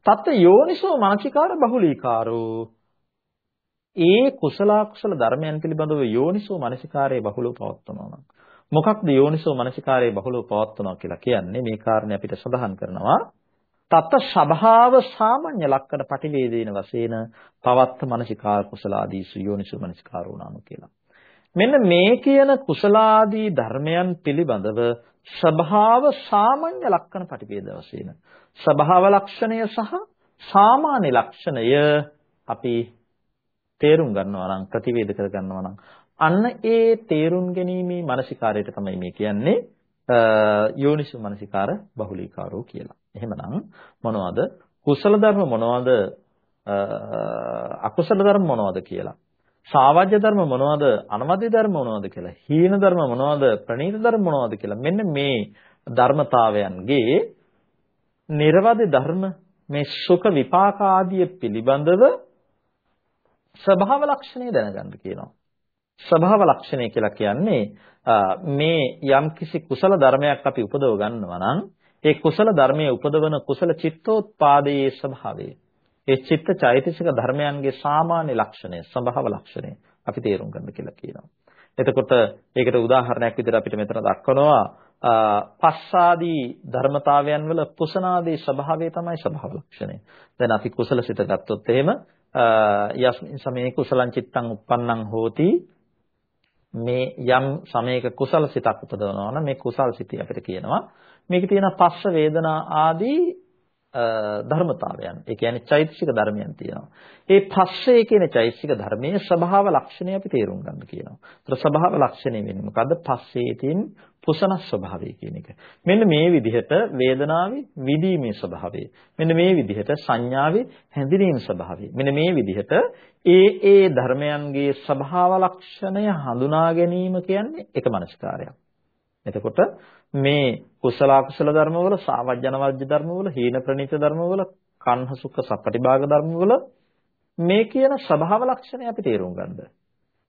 තත් යෝනිසෝ මානසිකාර බහුලීකාරෝ ඒ කුසල කුසල ධර්මයන් පිළිබඳව යෝනිසෝ මනසිකාරයේ බහුලව පවත්වනවා නම්. මොකක්ද යෝනිසෝ මනසිකාරයේ බහුලව පවත්වනවා කියලා කියන්නේ? මේ කාරණේ අපිට සඳහන් කරනවා. තත් ස්වභාව සාමාන්‍ය ලක්කන පටිවේදේන වශයෙන් පවත්ත මනසිකාර කුසලාදීසු යෝනිසෝ මනසිකාරෝ නාම කියලා. මෙන්න මේ කියන කුසලාදී ධර්මයන් පිළිබඳව ස්වභාව සාමාන්‍ය ලක්කන පටිවේද වශයෙන්. ස්වභාව ලක්ෂණය සහ සාමාන්‍ය ලක්ෂණය අපි තේරුම් ගන්නවා නම් ප්‍රතිවේද කර ගන්නවා නම් අන්න ඒ තේරුම් ගැනීමේ මානසිකාරයට තමයි මේ කියන්නේ යෝනිසු මානසිකාර බහුලීකාරෝ කියලා. එහෙමනම් මොනවද? කුසල ධර්ම මොනවද? අකුසල ධර්ම මොනවද කියලා. සාවජ්‍ය ධර්ම මොනවද? අනවද්‍ය ධර්ම මොනවද කියලා. හීන ධර්ම මොනවද? ප්‍රණීත ධර්ම මොනවද කියලා. මෙන්න මේ ධර්මතාවයන්ගේ නිර්වද්‍ය ධර්ම මේ සුඛ විපාක ආදිය පිළිබඳව ස්වභාව ලක්ෂණය දැනගන්න කියනවා. ස්වභාව ලක්ෂණය කියලා කියන්නේ මේ යම්කිසි කුසල ධර්මයක් අපි උපදව ගන්නවා නම් ඒ කුසල ධර්මයේ උපදවන කුසල චිත්තෝත්පාදයේ ස්වභාවය. ඒ චිත්ත චෛතසික ධර්මයන්ගේ සාමාන්‍ය ලක්ෂණය, ස්වභාව ලක්ෂණය අපි තේරුම් ගන්න කියලා කියනවා. එතකොට ඒකට උදාහරණයක් විදිහට අපිට මෙතන දක්වනවා පස්සාදී ධර්මතාවයන් වල කුසනාදී ස්වභාවය තමයි ස්වභාව ලක්ෂණය. දැන් අපි කුසල සිත ගත්තොත් එහෙම යස්මින් සමේ කුසලං චිත්තං uppannං හෝති මේ යම් සමයක කුසල සිතක් උපදවනවා නම් මේ කුසල් සිතයි අපිට කියනවා. මේකේ තියෙන පස්ස වේදනා ආදී ධර්මතාවයන්. ඒ කියන්නේ චෛතසික ධර්මයන් තියෙනවා. ඒ පස්සේ කියන චෛතසික ධර්මයේ ස්වභාව ලක්ෂණය අපි තේරුම් ගන්න කියනවා. ඒතර ස්වභාව ලක්ෂණය වෙන්නේ මොකද්ද? පස්සේ තියෙන පුසන ස්වභාවය කියන එක. මෙන්න මේ විදිහට වේදනාවේ විදීමේ ස්වභාවය. මෙන්න මේ විදිහට සංඥාවේ හැඳිනීම ස්වභාවය. මෙන්න මේ විදිහට ඒ ඒ ධර්මයන්ගේ ස්වභාව ලක්ෂණය හඳුනා ගැනීම කියන්නේ එක මනස්කාරයක්. එතකොට මේ කුසල අකුසල ධර්මවල සාවජ්ජන වර්ජ්‍ය ධර්මවල හීන ප්‍රණීත ධර්මවල කන්හ සුඛ සපටිභාග ධර්මවල මේ කියන ස්වභාව ලක්ෂණය අපි තේරුම් ගන්නද.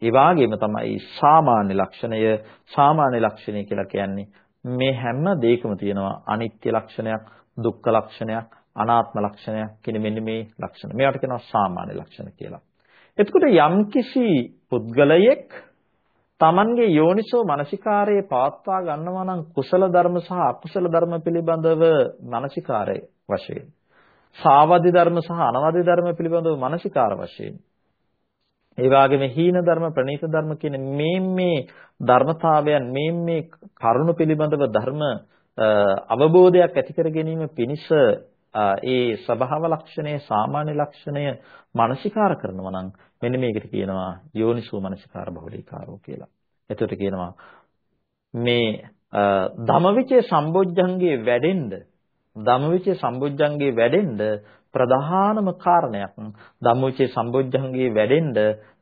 ඒ වගේම තමයි සාමාන්‍ය ලක්ෂණය සාමාන්‍ය ලක්ෂණය කියලා කියන්නේ මේ හැම දෙයකම තියෙනවා අනිත්‍ය ලක්ෂණයක් දුක්ඛ ලක්ෂණයක් අනාත්ම ලක්ෂණයක් කියන මෙන්න මේ ලක්ෂණ. මේවට කියනවා සාමාන්‍ය ලක්ෂණ කියලා. එතකොට යම්කිසි පුද්ගලයෙක් Tamanගේ යෝනිසෝ මනසිකාරයේ පවත්වා ගන්නවා නම් කුසල ධර්ම සහ අකුසල ධර්ම පිළිබඳව මනසිකාරය වශයෙන්. සාවදි ධර්ම සහ අනවදි ධර්ම පිළිබඳව මනසිකාර වශයෙන්. ඒ වගේම හීන ධර්ම ප්‍රණීත ධර්ම කියන මේ මේ ධර්මතාවයන් මේ මේ කරුණ පිළිබඳව ධර්ම අවබෝධයක් ඇති කර ගැනීම පිණිස ඒ ස්වභාව ලක්ෂණය සාමාන්‍ය ලක්ෂණය මානසිකාර කරනවා නම් මෙන්න මේකට කියනවා යෝනිසෝ මානසිකාර බහුලීකාරෝ කියලා. එතකොට කියනවා මේ ධමවිචේ සම්බොජ්ජංගේ වැඩෙන්න ධමවිචේ සම්බොජ්ජංගේ වැඩෙන්න ප්‍රධානම කාරණයක් ධම්මවිචේ සම්බොජ්ජංගේ වැඩෙන්න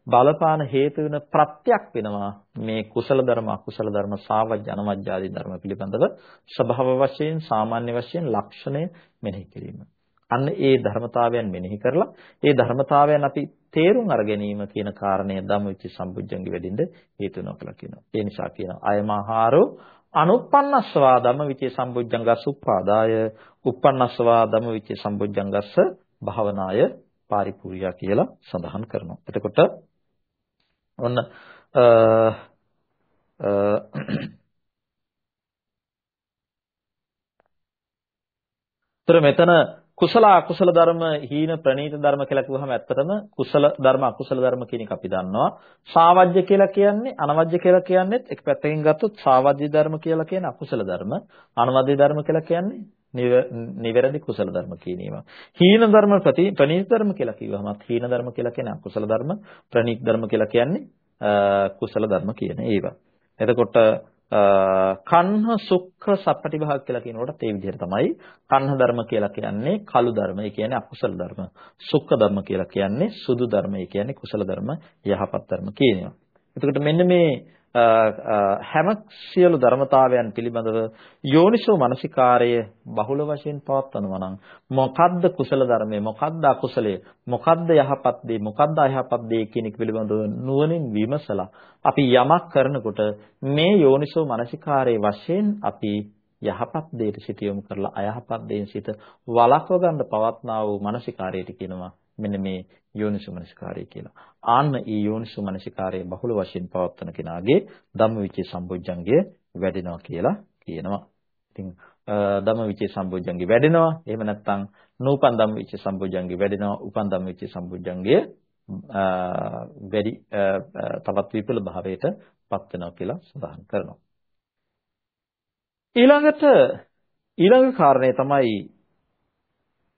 බලපාන හේතු වෙන ප්‍රත්‍යක් වෙනවා මේ කුසල ධර්ම අකුසල ධර්ම සාවජ්‍ය අනවජ්‍ය ආදී ධර්ම පිළිබඳව ස්වභාව වශයෙන් සාමාන්‍ය වශයෙන් ලක්ෂණය මෙනෙහි කිරීම. අන්න ඒ ධර්මතාවයන් මෙනෙහි කරලා ඒ ධර්මතාවයන් අපි තේරුම් අර ගැනීම කියන කාරණය ධම්මවිච සම්බුද්ධංගි වෙදින්ද හේතු වෙනවා කියලා කියනවා. ඒ නිසා කියනවා අයමහාරෝ අනුප්පන්නස්වා ධම්මවිචේ සම්බුද්ධංගස් උප්පාදාය උප්පන්නස්වා ධම්මවිචේ සම්බුද්ධංගස්ස භාවනාය පාරිපූර්ණියා කියලා සඳහන් කරනවා. එතකොට ඔන්න තර මෙතන කුසල අකුසල ධර්ම හීන ප්‍රනීත ධර්ම කියලා කිව්වහම ඇත්තටම කුසල ධර්ම අකුසල ධර්ම කියන එක අපි දන්නවා. සාවජ්‍ය කියලා කියන්නේ අනවජ්‍ය කියලා කියන්නේත් එක පැත්තකින් ගත්තොත් සාවජ්‍ය ධර්ම කියලා කියන අකුසල ධර්ම. අනවජ්‍ය ධර්ම කියලා කියන්නේ නිවැරදි කුසල ධර්ම කියන ඒවා. හීන ධර්ම ප්‍රනීත ධර්ම කියලා කිව්වහම හීන ධර්ම කියලා කියන්නේ අකුසල ධර්ම, ප්‍රනීත ධර්ම කියලා කියන්නේ කුසල ධර්ම කියන ඒවා. එතකොට කන්හ සුක්ඛ සප්පටිභාග කියලා කියනකොට ඒ විදිහට තමයි කන්හ ධර්ම කියලා කියන්නේ කළු ධර්ම. ඒ කියන්නේ අකුසල ධර්ම. සුක්ඛ ධර්ම කියලා කියන්නේ සුදු ධර්ම. ඒ කියන්නේ කුසල ධර්ම, යහපත් ධර්ම කියනවා. එතකොට මෙන්න මේ හැම සියලු ධර්මතාවයන් පිළිබඳව යෝනිසෝ මනසිකාරය බහුල වශයෙන් පවත්වනවා නම් මොකද්ද කුසල ධර්මය? මොකද්ද අකුසලය? මොකද්ද යහපත් දේ? මොකද්ද අයහපත් දේ කියන එක පිළිබඳව නුවණින් විමසලා අපි යමක් කරනකොට මේ යෝනිසෝ මනසිකාරයේ වශයෙන් අපි යහපත් දෙයට සිත යොමු කරලා අයහපත් දෙයින් සිත වළක්ව ගන්න පවත්නා වූ මනසිකාරයට කියනවා මෙන්න මේ යෝනිසුමනසිකාරය කියලා. ආන්න ඒ යෝනිසුමනසිකාරය බහුල වශයෙන් පවත්වන කෙනාගේ ධම්මවිචේ සම්බොජ්ජංගය වැඩෙනවා කියලා කියනවා. ඉතින් ධම්මවිචේ සම්බොජ්ජංගය වැඩෙනවා. එහෙම නැත්නම් නූපන් ධම්මවිචේ සම්බොජ්ජංගය වැඩෙනවා. උපන් ධම්මවිචේ සම්බොජ්ජංගය වැඩි තවත් විපුල භාවයට පත් වෙනවා කියලා සඳහන් කරනවා. ඊළඟට ඊළඟ කාරණය තමයි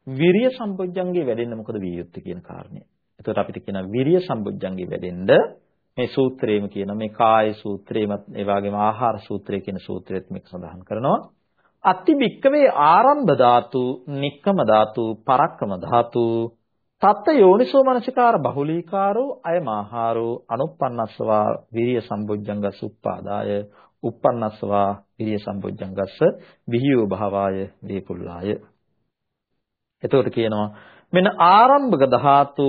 විරිය සම්බොජ්ජංගේ වැඩෙන්න මොකද විය යුත්තේ කියන කාරණය. එතකොට අපිට කියන විරිය සම්බොජ්ජංගේ වැඩෙන්න මේ සූත්‍රයේම කියන මේ කාය සූත්‍රයේමත් ඒ වගේම ආහාර සූත්‍රය කියන සූත්‍රෙත් මේක සඳහන් කරනවා. අත්ති බික්කවේ ආරම්භ ධාතු, නික්කම ධාතු, පරක්කම ධාතු, තත්ත යෝනිසෝ මනසිකාර බහුලීකාරෝ අයමාහාරෝ අනුප්පන්නස්සවා විරිය සම්බොජ්ජංගස් උප්පාදාය උප්පන්නස්සවා විරිය සම්බොජ්ජංගස්ස විහියෝ භාවාය දීපුල්ලාය එතකොට කියනවා මෙන්න ආරම්භක ධාතු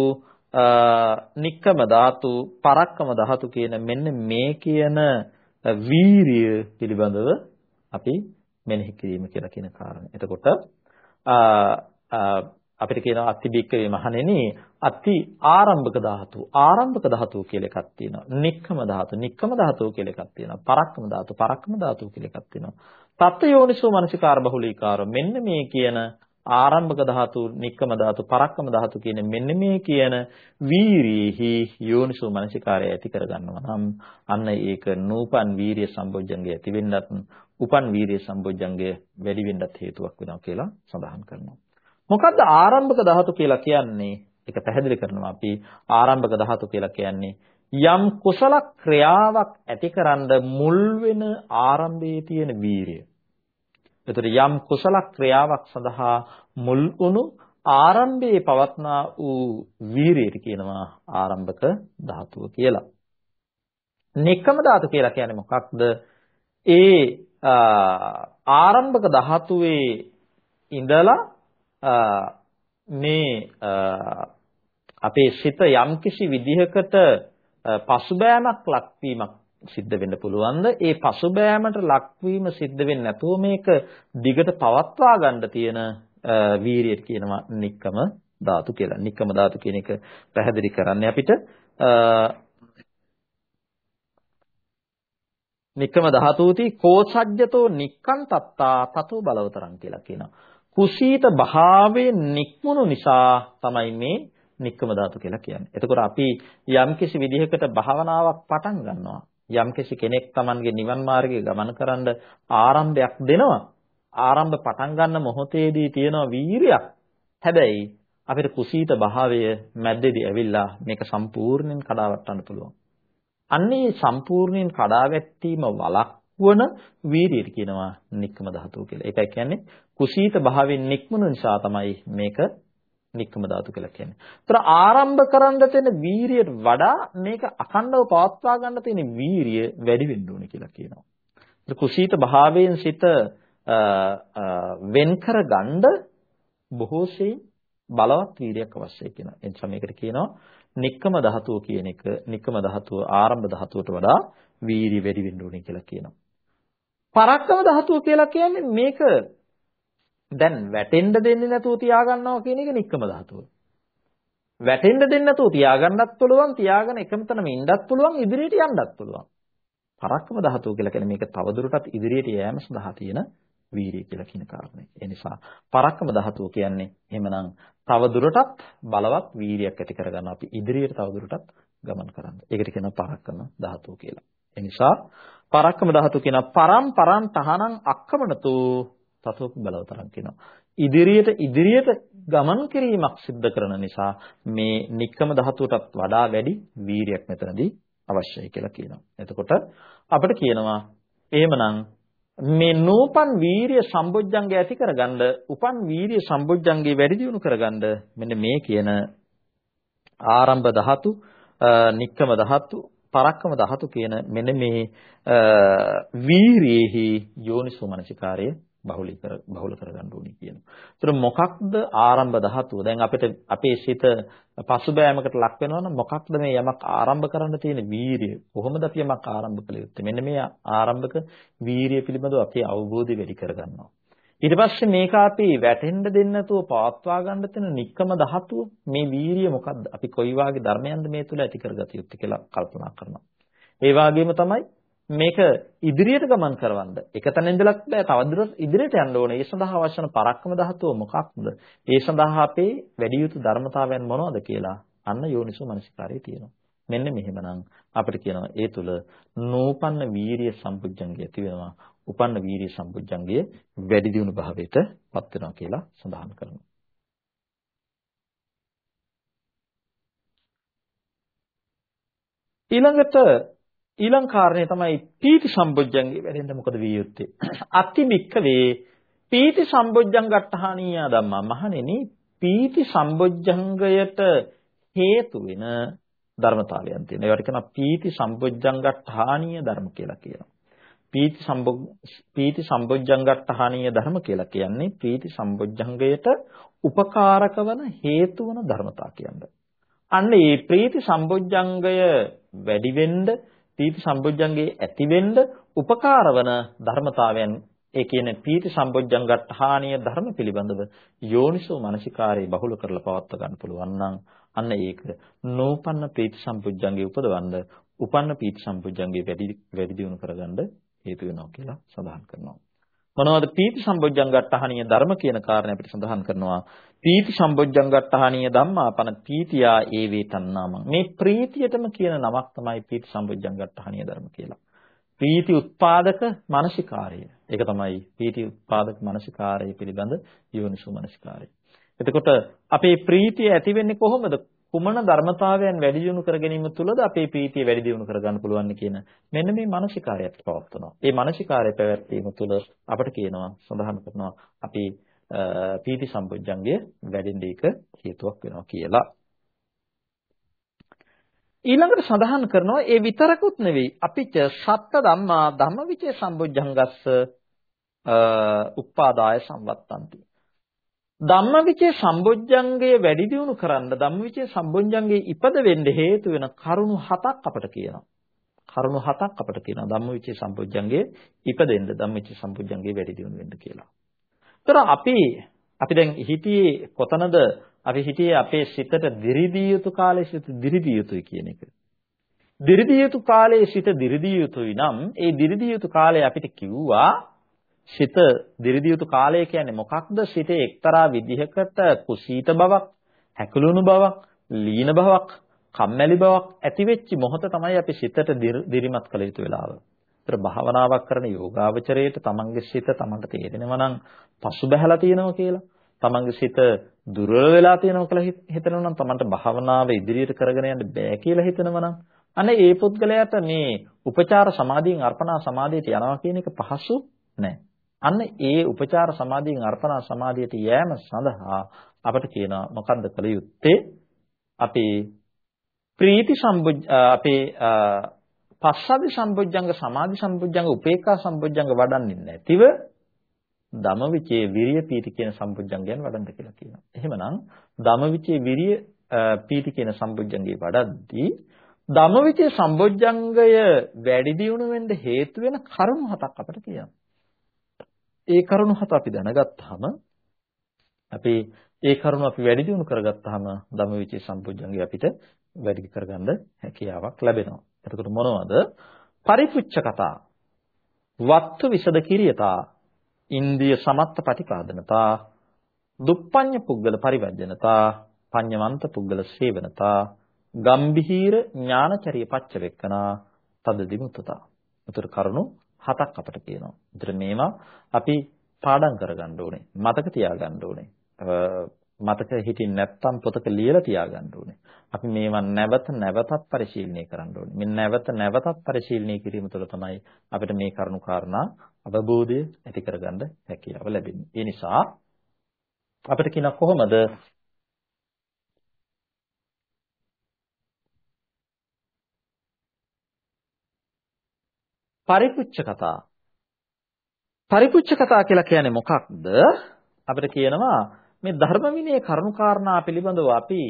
නික්කම ධාතු පරක්කම ධාතු කියන මෙන්න මේ කියන වීරිය පිළිබඳව අපි මෙනෙහි කිරීම කියලා කියන කාරණය. එතකොට අපිට කියනවා අතිබික්කවේ මහණෙනි අති ආරම්භක ධාතු ආරම්භක ධාතු කියලා එකක් තියෙනවා. නික්කම ධාතු නික්කම ධාතු කියලා එකක් තියෙනවා. පරක්කම ධාතු පරක්කම ධාතු කියලා එකක් තියෙනවා. තත්ත්ව යෝනිසෝ මනසිකාර බහුලීකාර මෙන්න මේ කියන ආරම්භක ධාතු, නික්කම ධාතු, පරක්කම ධාතු කියන මෙන්න මේ කියන වීරියෙහි යෝනිසෝ මනසිකාරය ඇති කරගන්නවා නම් අන්න ඒක නූපන් වීරිය සම්බොජ්ජංගය ඇති වෙන්නත් උපන් වීරිය සම්බොජ්ජංගය වැඩි වෙන්නත් හේතුවක් වෙනවා කියලා සඳහන් කරනවා. මොකද්ද ආරම්භක ධාතු කියලා කියන්නේ? ඒක පැහැදිලි කරනවා අපි ආරම්භක ධාතු කියලා කියන්නේ යම් කුසල ක්‍රියාවක් ඇතිකරන මුල් වෙන ආරම්භයේ තියෙන වීරිය. එතකොට යම් කුසල ක්‍රියාවක් සඳහා මුල් වුණු ආරම්භයේ පවත්නා වූ වීරියට කියනවා ආරම්භක ධාතුව කියලා. නික්කම ධාතු කියලා කියන්නේ මොකක්ද? ඒ ආරම්භක ධාතුවේ ඉඳලා මේ අපේ සිත යම්කිසි විදිහකට පසුබෑමක් ලක්වීමක් සිද්ධ වෙන්න පුළුවන්ද? ඒ පසුබෑමට ලක්වීම සිද්ධ වෙන්නේ නැතුව මේක දිගට පවත්වා ගන්න තියෙන වීරියට කියනවා නික්කම ධාතු කියලා. නික්කම ධාතු කියන එක පැහැදිලි කරන්නේ අපිට නික්කම ධාතුති කෝසජ්ජතෝ නික්කන් තත්තා තතෝ බලවතරං කියලා කියනවා. කුසීත භාවයෙන් නික්මුණු නිසා තමයි මේ නික්කම ධාතු කියලා කියන්නේ. එතකොට අපි යම්කිසි විදිහකට භාවනාවක් පටන් ගන්නවා. යම්කිසි කෙනෙක් Tamanගේ නිවන් මාර්ගයේ ගමන කරන්න ආරම්භයක් දෙනවා. ආරම්භ පටන් ගන්න මොහොතේදී තියෙන වීරියක්. හැබැයි අපිට කුසීත භාවය මැද්දේදී ඇවිල්ලා මේක සම්පූර්ණයෙන් කඩාවැටෙන්න පුළුවන්. අන්නේ සම්පූර්ණයෙන් කඩාවැටීම වළක්වන වීරියට කියනවා නික්කම ධාතුව කියලා. ඒකයි කියන්නේ කුසීත භාවයෙන් නික්මුණු නිසා තමයි මේක නික්කම ධාතු කියලා කියන්නේ. ඒතර ආරම්භ කරන්න තියෙන වීරියට වඩා මේක අඛණ්ඩව පවත්වා ගන්න තියෙන වීරිය වැඩි වෙන්න ඕනේ කියලා කියනවා. ඒතර කුසීත භාවයෙන් සිත වෙන් කර ගන්න බොහෝසේ බලවත් වීරියක් අවශ්‍යයි කියනවා. එනිසා මේකට කියනවා නික්කම ධාතුව කියන එක නික්කම ධාතුව ආරම්භ ධාතුවට වඩා වීරිය වැඩි වෙන්න ඕනේ කියලා කියනවා. පරක්කම ධාතුව කියලා කියන්නේ මේක දැන් වැටෙන්න දෙන්නේ නැතුව තියාගන්නවා කියන එක නික්කම ධාතුව. වැටෙන්න දෙන්නේ නැතුව තියාගන්නත් පුළුවන්, තියාගෙන එකම තැනම ඉන්නත් පුළුවන්, ඉදිරියට යන්නත් පුළුවන්. පරක්කම ධාතුව කියලා කියන්නේ මේක තවදුරටත් ඉදිරියට යෑම සඳහා තියෙන වීරිය කියලා කියන කාරණේ. ඒ නිසා පරක්කම ධාතුව කියන්නේ එහෙමනම් තවදුරටත් බලවත් වීරියක් ඇති කරගන්න අපි ඉදිරියට තවදුරටත් ගමන් කරන්න. ඒකට කියනවා පරක්කම ධාතුව කියලා. ඒ නිසා පරක්කම ධාතුව කියන පරම් පරම් තහනම් අක්කමනතු තතෝක බලවතරම් කියනවා. ඉදිරියට ඉදිරියට ගමන් කිරීමක් සිද්ධ කරන නිසා මේ නික්කම ධාතුවටත් වඩා වැඩි වීරියක් මෙතනදී අවශ්‍යයි කියලා කියනවා. එතකොට අපිට කියනවා එහෙමනම් මේ නූපන් වීරිය සම්බොජ්ජංගය ඇති කරගන්න උපන් වීරිය සම්බොජ්ජංගේ වැඩි දියුණු කරගන්න මෙන්න මේ කියන ආරම්භ ධාතු නික්කම ධාතු පරක්කම ධාතු කියන මෙන්න මේ වීරියෙහි යෝනිසෝ මනසිකාරය බහුලීකර බහුල කරගන්න ඕනේ කියනවා. ඒතර මොකක්ද ආරම්භ ධාතුව? දැන් අපිට අපේ සිත පසුබෑමකට ලක් වෙනවනම් මොකක්ද මේ යමක් ආරම්භ කරන්න තියෙන වීරිය? කොහොමද අපි යමක් ආරම්භ කළ යුත්තේ? මෙන්න මේ ආරම්භක වීරිය පිළිබඳව අපේ අවබෝධය වැඩි කරගන්නවා. ඊට පස්සේ මේක අපි වැටෙන්න දෙන්න නැතුව පවත්වා ගන්න තියෙන නික්කම ධාතුව මේ වීරිය මොකද්ද? අපි කොයි වාගේ ධර්මයන්ද මේ තුල ඇති කරගත යුත්තේ කියලා කල්පනා කරනවා. ඒ වගේම තමයි මේක ඉදිරියට ගමන් කරවන්න. එක තැන ඉඳලත් බෑ තවදුරටත් ඉදිරියට යන්න ඕනේ. ඒ සඳහා අවශ්‍ය වන පරක්කම ධාතුව මොකක්ද? ඒ සඳහා අපේ වැඩි යුතු ධර්මතාවයන් මොනවද කියලා අන්න යෝනිසෝ මනසිකාරයේ තියෙනවා. මෙන්න මෙහෙමනම් අපිට කියනවා ඒ තුල නූපන්න වීරිය සම්පුජ්ජංගය ඇති වෙනවා. උපන්න වීරිය සම්පුජ්ජංගය වැඩි දියුණු භාවයට පත් වෙනවා කියලා සඳහන් කරනවා. ඊළඟට ඊළඟ කාරණේ තමයි පීති සම්බොජ්ජංගේ වැඩෙන්න මොකද විය යුත්තේ? අති බික්කවේ පීති සම්බොජ්ජංගට්ඨානීය ධම්මා මහණෙනි පීති සම්බොජ්ජංගයට හේතු වෙන ධර්මතාවයන් තියෙනවා. ඒවට කියනවා පීති සම්බොජ්ජංගට්ඨානීය ධර්ම කියලා කියනවා. පීති සම්බො පීති සම්බොජ්ජංගට්ඨානීය ධර්ම කියලා කියන්නේ පීති සම්බොජ්ජංගයට උපකාරක වන හේතු වන ධර්මතා කියන්නේ. අන්න ඒ ප්‍රීති සම්බොජ්ජංගය වැඩි වෙන්න පීති සම්බොජ්ජංගේ ඇති වෙන්න උපකාර වන ධර්මතාවයන්. ඒ කියන්නේ පීති සම්බොජ්ජංගට හානිය ධර්ම පිළිබඳව යෝනිසෝ මනසිකාරයේ බහුල කරලා පවත්වා ගන්න පුළුවන් නම් අන්න ඒක. නෝපන්න පීති සම්බොජ්ජංගේ උපදවන්න උපන්න පීති සම්බොජ්ජංගේ වැඩි වැඩි දියුණු කරගන්න හේතු වෙනවා කියලා සඳහන් කරනවා. මොනවද පීති සම්බොජ්ජංගට්ඨහණීය ධර්ම කියන කාරණය අපිට සඳහන් කරනවා. පීති සම්බොජ්ජංගට්ඨහණීය ධම්මා පන පීතියා ඒ වේතන්නාම මේ ප්‍රීතියටම කියන නමක් තමයි පීති සම්බොජ්ජංගට්ඨහණීය ධර්ම කියලා. ප්‍රීති උත්පාදක මානසිකාරය ඒක තමයි පීති උත්පාදක මානසිකාරය පිළිබඳ යෝනිසු මානසිකාරය එතකොට අපේ ප්‍රීතිය ඇති වෙන්නේ කොහොමද? කුමන ධර්මතාවයන් වැඩි දියුණු කර ගැනීම තුළද අපේ ප්‍රීතිය වැඩි දියුණු කර ගන්න පුළුවන් කියන මෙන්න මේ මානසිකාරයත් පවත්වනවා. මේ මානසිකාරය පැවැත්වීම තුළ අපිට කියනවා සඳහන් කරනවා අපි පීති සම්පොඥංගය වැඩෙන්න එක හේතුවක් වෙනවා කියලා. ඊළඟට සඳහන් කරනවා ඒ විතරකුත් නෙවෙයි අපිට සත්ත ධම්මා ධම්මවිචේ සම්බොජ්ජංගස්ස උපාදාය සම්වත්තಂತಿ ධම්මවිචේ සම්බොජ්ජංගයේ වැඩි දියුණු කරන්න ධම්මවිචේ සම්බොජ්ජංගයේ ඉපද වෙන්න හේතු වෙන කරුණු හතක් අපට කියනවා. කරුණු හතක් අපට කියනවා ධම්මවිචේ සම්බොජ්ජංගයේ ඉපදෙන්න ධම්මවිචේ සම්බොජ්ජංගයේ වැඩි දියුණු වෙන්න කියලා. ඒතර අපි අපි දැන් හිතියේ කොතනද අපි හිතියේ අපේ සිතට දිරිදිය යුතු කාලේ සිත දිරිදිය යුතුයි කියන එක. දිරිදිය යුතු කාලේ සිත දිරිදිය යුතුයි නම් ඒ දිරිදිය යුතු කාලේ අපිට කිව්වා සිත දිරිදිය යුතු කාලය කියන්නේ මොකක්ද? සිතේ එක්තරා විදිහකට කුසීත බවක්, හැකලුණු බවක්, ලීන බවක්, කම්මැලි බවක් ඇති වෙච්ච මොහොත තමයි අපි සිතට දිරිමත් කළ යුතු වෙලාව. ඒතර භාවනාවක් කරන යෝගාවචරයේට තමන්ගේ සිත තමන්ට තේරෙනවා නම් පසුබැහැලා තියෙනවා කියලා. තමන්ගේ සිත දුර්වල වෙලා තියෙනවා කියලා හිතනවා නම් තමන්ට භාවනාව ඉදිරියට කරගෙන යන්න බෑ කියලා හිතනවා නම් අනේ ඒ පුද්ගලයාට මේ උපචාර සමාධියෙන් අර්පණා සමාධියට යනවා කියන එක පහසු නෑ. අන්න ඒ උපචාර සමාධියෙන් අර්පණා සමාධියට යෑම සඳහා අපට කියනවා මොකද්ද කළ යුත්තේ? අපේ ප්‍රීති සම්බුජ් අපේ පස්සද්ධි සම්බුද්ධංග සමාධි සම්බුද්ධංග උපේක්ඛා සම්බුද්ධංග වඩන්නේ නැතිව ධමවිචේ විරිය පීති කියන සම්බුද්ධංගයන් වඩන්න කියලා කියනවා. එහෙමනම් ධමවිචේ විරිය පීති කියන සම්බුද්ධංගේ වඩද්දී ධමවිචේ සම්බුද්ධංගය වැඩි දියුණු වෙන්න හේතු වෙන කරුණු හතක් අපිට කියනවා. ඒ කරුණු හත අපි දැනගත්තාම අපි ඒ කරුණු අපි වැඩි දියුණු කරගත්තාම ධමවිචේ සම්බුද්ධංගය අපිට වැඩි කරගන්න හැකියාවක් ලැබෙනවා. එතකොට මොනවද? පරිපුච්ඡ කතා. වත්තු විසද කිරියතා. ඉන්ද්‍රිය සමත්ත ප්‍රතිපාදනතා. දුප්පඤ්ඤ පුද්ගල පරිවර්ජනතා. පඤ්ඤවන්ත පුද්ගල සේවනතා. ගම්භීර ඥානචරිය පච්චවෙක්කනා. තද දිමුතතා. උතර කරුණු හතක් අපිට කියනවා. උතර මේවා අපි පාඩම් කරගන්න ඕනේ. මතක තියාගන්න ඕනේ. මතක හිටින් නැත්තම් පොතක ලියලා තියාගන්න ඕනේ. අපි මේවා නැවත නැවතත් පරිශීලනය කරන්න ඕනේ. මේ නැවත නැවතත් පරිශීලනය කිරීම තුළ තමයි අපිට මේ කරුණු කාරණා අවබෝධය ඇති කරගන්න හැකියාව ලැබෙන්නේ. ඒ නිසා අපිට කියන කොහොමද පරිපුච්ඡ කතා පරිපුච්ඡ කතා කියලා කියන්නේ මොකක්ද අපිට කියනවා මේ ධර්ම විනය කරුණාකාරණා පිළිබඳව අපි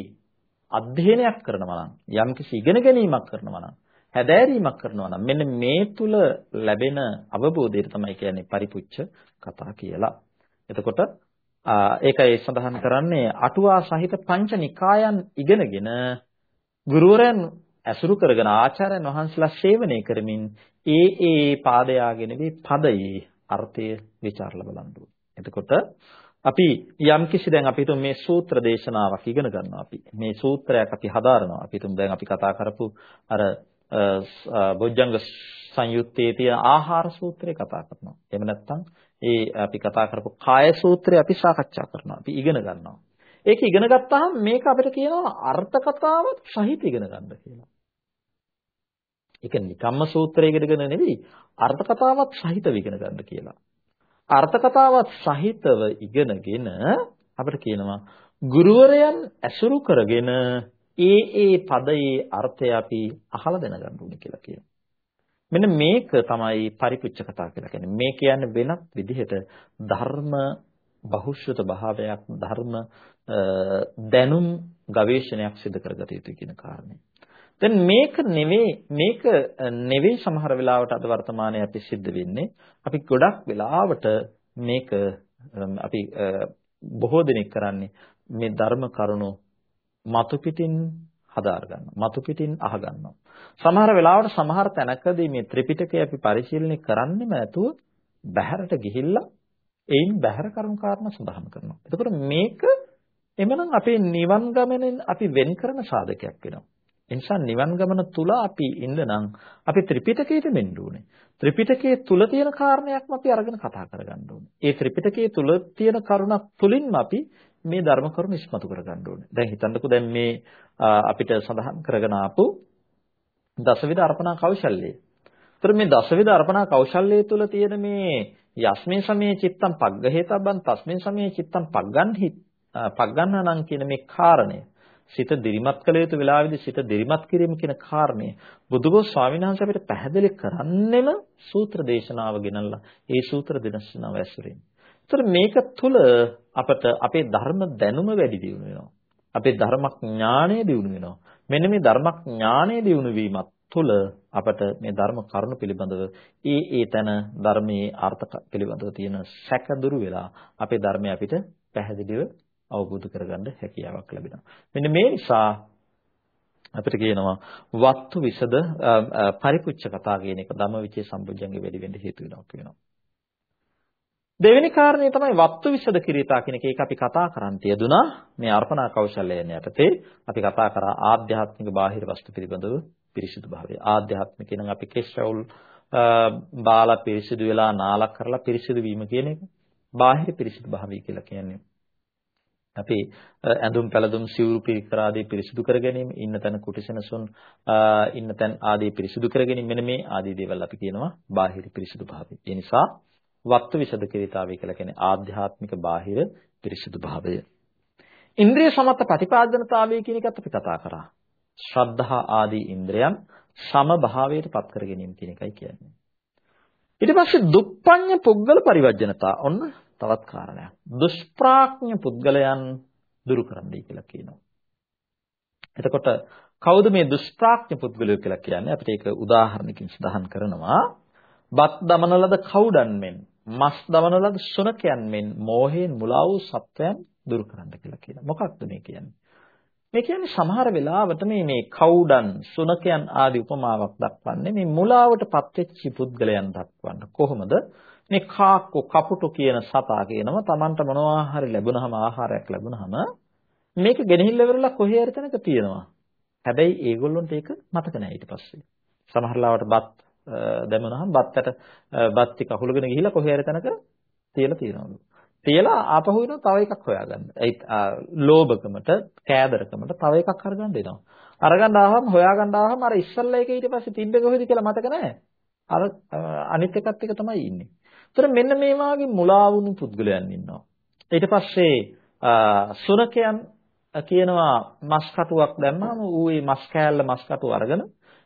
අධ්‍යයනයක් කරනවා නම් යම්කිසි ඉගෙන ගැනීමක් කරනවා නම් හැදෑරීමක් කරනවා නම් මෙන්න මේ තුල ලැබෙන අවබෝධය තමයි කියන්නේ පරිපුච්ඡ කතා කියලා. එතකොට ඒකයි සඳහන් කරන්නේ අටුවා සහිත පංච නිකායන් ඉගෙනගෙන ගුරුවරයන් ඇසුරු කරගෙන ආචාර්යන් වහන්සේලා සේවනය කරමින් ඒ ඒ පාදයාගෙන මේ පදයේ අර්ථය ਵਿਚාරලා බලන්න ඕනේ. එතකොට අපි යම් කිසි දැන් අපි හිතමු මේ සූත්‍ර දේශනාවක් ඉගෙන ගන්නවා අපි. මේ සූත්‍රයක් අපි හදාරනවා. අපි හිතමු දැන් අපි කතා කරපු අර බොජ්ජංග සංයුත්තේ තියෙන ආහාර සූත්‍රය කතා කරනවා. එහෙම නැත්නම් ඒ අපි කතා කරපු කාය සූත්‍රය අපි සාකච්ඡා කරනවා. අපි ඉගෙන ගන්නවා. ඒක ඉගෙන ගත්තාම මේක අපිට කියනවා අර්ථ කතාවත් සහිත ඉගෙන ගන්න කියලා. ඒක නිකම්ම සූත්‍රයකටගෙන නෙවෙයි අර්ථ කතාවත් සහිතව ඉගෙන ගන්න කියලා. අර්ථ කතාවත් සහිතව ඉගෙනගෙන අපිට කියනවා ගුරුවරයන් ඇසුරු කරගෙන ඒ ඒ පදයේ අර්ථය අපි අහලා දැනගන්න ඕනේ කියලා කියනවා. මෙන්න මේක තමයි පරිපුච්ඡ කතා කියලා කියන්නේ. මේ කියන්නේ වෙනත් විදිහට ධර්ම බහුශ්‍රත භාවයක් ධර්ම දැනුම් ගවේෂණයක් සිදු කරගත යුතුයි කියන කාරණේ. දැන් මේක නෙවෙයි මේක නෙවෙයි සමහර වෙලාවට අද වර්තමානයේ අපි සිද්ධ වෙන්නේ. අපි ගොඩක් වෙලාවට මේක අපි බොහෝ දෙනෙක් කරන්නේ මේ ධර්ම කරුණු මතු පිටින් හදාර ගන්නවා මතු පිටින් අහ ගන්නවා සමහර වෙලාවට සමහර තැනකදී මේ ත්‍රිපිටකය අපි පරිශීලනය කරන්නෙම නැතුව බහැරට ගිහිල්ලා එයින් බහැර කරුණු කාරණා සඳහන් කරනවා. එතකොට මේක එමනම් අපේ නිවන් ගමනෙන් අපි වෙන් කරන සාධකයක් වෙනවා. එනිසා නිවන් ගමන තුල අපි ඉන්නනම් අපි ත්‍රිපිටකයට මෙන්න ඕනේ. ත්‍රිපිටකයේ තුල තියෙන කාරණයක්ම අපි අරගෙන කතා කරගන්න ඕනේ. ඒ ත්‍රිපිටකයේ තුල තියෙන කරුණක් තුලින්ම අපි මේ ධර්ම කරුණ ඉස්මතු කරගන්න ඕනේ. දැන් හිතන්නකෝ දැන් මේ අපිට සඳහන් කරගෙන ආපු දසවිධ අර්පණා කෞශල්‍යය. ඒතර මේ දසවිධ අර්පණා කෞශල්‍යය තුල තියෙන මේ යස්මින් සමේ චිත්තම් පග්ගහේතබ්බන් තස්මින් සමේ චිත්තම් පග්ගන්හි පග්ගන්නානම් කියන මේ කාරණය සිත දිරිමත් කළ යුතු වෙලාවෙදී සිත දිරිමත් කිරීම කියන කාරණය බුදුගොස් ස්වාමීන් වහන්සේ අපිට පැහැදිලි කරන්නෙම සූත්‍ර දේශනාව ගෙනල්ලා ඒ සූත්‍ර දේශනාව ඇසුරින්. ඒතර මේක තුල අපට අපේ ධර්ම දැනුම වැඩි දියුණු වෙනවා. අපේ ධර්මඥානය දියුණු වෙනවා. මෙන්න මේ ධර්මඥානය දියුණු වීමත් තුළ අපට මේ ධර්ම කරුණු පිළිබඳව ඒ ඒ තැන ධර්මයේ අර්ථ පිළිබඳව තියෙන සැක දුරු වෙලා අපේ ධර්මය අපිට පැහැදිලිව අවබෝධ කරගන්න හැකියාවක් ලැබෙනවා. මෙන්න මේ නිසා අපිට කියනවා වත්තු විසද පරිපුච්ඡ කතා කියන එක ධම්මවිචේ සම්බුද්ධංගේ වැඩි වෙන්න හේතු වෙනවා කියනවා. දෙවෙනි කාරණේ තමයි වත්තු විසද කිරීතා කියන එක. ඒක අපි කතා කරන්න තියදුනා. මේ අර්පණා කෞශල්‍යයන් යටතේ අපි කතා කරා ආධ්‍යාත්මික බාහිර වස්තු පිළිබඳව පිරිසිදු භාවය. ආධ්‍යාත්මික නම් අපි කෙස්රවුල් බාලා පිරිසිදු වෙලා නාලක් කරලා පිරිසිදු වීම කියන එක. බාහිර පිරිසිදු භාවය කියලා කියන්නේ. අපි ඇඳුම් පැළඳුම් සිවුරු පිරිකර ආදී පිරිසිදු කර ගැනීම ඉන්න තැන කුටිසනසුන් ඉන්න තැන් ආදී පිරිසිදු කර ගැනීම මෙන්න මේ ආදී දේවල් අපි කියනවා බාහිර පිරිසිදු භාවය. ඒ නිසා වත්තු විසද කිරිතාවය කියලා කියන්නේ ආධ්‍යාත්මික බාහිර පිරිසිදු භාවය. ඉන්ද්‍රිය සමත ප්‍රතිපාදනතාවය කියන එකත් අපි කතා කරා. ශ්‍රද්ධා ආදී ඉන්ද්‍රයන් සම භාවයට පත් කර ගැනීම කියන එකයි කියන්නේ. ඊට පස්සේ දුප්පඤ්ඤ පුද්ගල පරිවර්ජනතා ඔන්න තවත් කාරණයක්. දුෂ්ප්‍රාඥ පුද්ගලයන් දුරු කරන්නයි කියලා කියනවා. එතකොට කවුද මේ දුෂ්ප්‍රාඥ පුද්ගලයෝ කියලා කියන්නේ? අපිට ඒක උදාහරණකින් සඳහන් කරනවා. බත් දමන ලද කවුඩන් මෙන් මස් දමන ලද සුනකයන් මෙන් මෝහයෙන් මුලා වූ සත්වයන් දුරු කරන්න කියලා කියනවා. මොකක්ද මේ කියන්නේ? මේ කියන්නේ සමහර වෙලාවට මේ මේ කවුඩන් සුනකයන් ආදී උපමාවක් දක්වන්නේ මේ මුලාවටපත් වෙච්ච පුද්ගලයන් දක්වන්න. කොහොමද? මේ කාක්කෝ කපුටු කියන සතා කියනවා Tamanට මොනවා හරි ලැබුණාම ආහාරයක් ලැබුණාම මේක ගෙනහිල්ල වෙරලා කොහේ හරි තැනක තියෙනවා. හැබැයි ඒගොල්ලොන්ට ඒක මතක නැහැ ඊට පස්සේ. සමහර ලාවට බත් දැමුණාම බත්තට බත් ටික අහුලගෙන ගිහිල්ලා කොහේ හරි තැනක තියලා තියෙනවලු. තියලා ආපහු එනවා තව එකක් හොයාගන්න. ඒ ලෝභකමට, කෑදරකමට තව එකක් අරගන්න එනවා. අරගන්න ආවම හොයාගන්න ආවම අර ඉස්සල්ලා එක ඊට පස්සේ තිබ්බේ කොහෙද කියලා මතක නැහැ. අර අනිත් එකත් එක තමයි ඉන්නේ. ඒතර මෙන්න මේ වාගේ මුලා වුණු පුද්ගලයන් ඉන්නවා. ඊට පස්සේ සුරකයන් කියනවා මස් කටුවක් දැම්මම ඌ ඒ මස් කෑල්ල මස් කටුව අරගෙන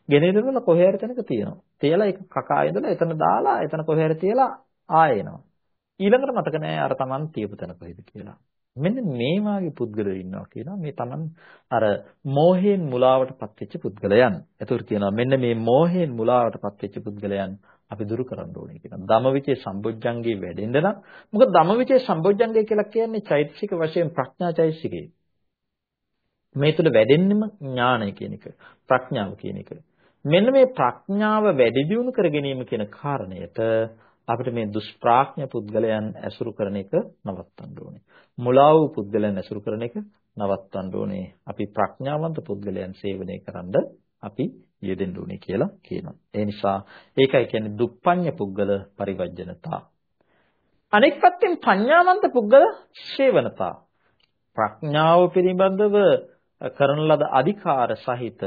ගෙනෙරවල කොහේ හරි තැනක තියෙනවා. තියලා ඒක කකා ඉඳලා එතන දාලා එතන කොහේ හරි තියලා ආයෙ එනවා. ඊළඟට මතක නෑ අර Taman තියපු තැන කොහෙද කියලා. මෙන්න මේ වාගේ පුද්ගලයෝ ඉන්නවා කියනවා මේ Taman අර මෝහයෙන් මුලාවටපත් වෙච්ච පුද්ගලයන්. ඒතර කියනවා මෙන්න මේ මෝහයෙන් මුලාවටපත් වෙච්ච පුද්ගලයන් අපි දුරු කරන්න ඕනේ කියනවා. ධම්මවිචේ සම්බොජ්ජංගේ වැඩෙන්න නම් මොකද ධම්මවිචේ සම්බොජ්ජංගේ කියලා කියන්නේ චෛතසික වශයෙන් ප්‍රඥා චෛතසිකේ. මේ තුල වැඩෙන්නෙම ඥානය කියන එක, ප්‍රඥාව කියන එක. මෙන්න මේ ප්‍රඥාව වැඩි දියුණු කර ගැනීම කියන කාරණයට අපිට මේ දුෂ්ප්‍රාඥ පුද්ගලයන් ඇසුරු කරන එක නවත්තන්න ඕනේ. මුලා වූ පුද්ගලයන් ඇසුරු කරන එක නවත්තන්න ඕනේ. අපි ප්‍රඥාවන්ත පුද්ගලයන් සේවනය කරන්න අපි යෙදෙන්න ඕනේ කියලා කියනවා. ඒ නිසා ඒකයි කියන්නේ දුප්පඤ්ඤ පුද්ගල පරිවර්ජනතා. අනෙක් පැත්තෙන් පඤ්ඤාවන්ත පුද්ගල ශේවනතා. ප්‍රඥාව පිළිබඳව කරන ලද අධිකාර සහිත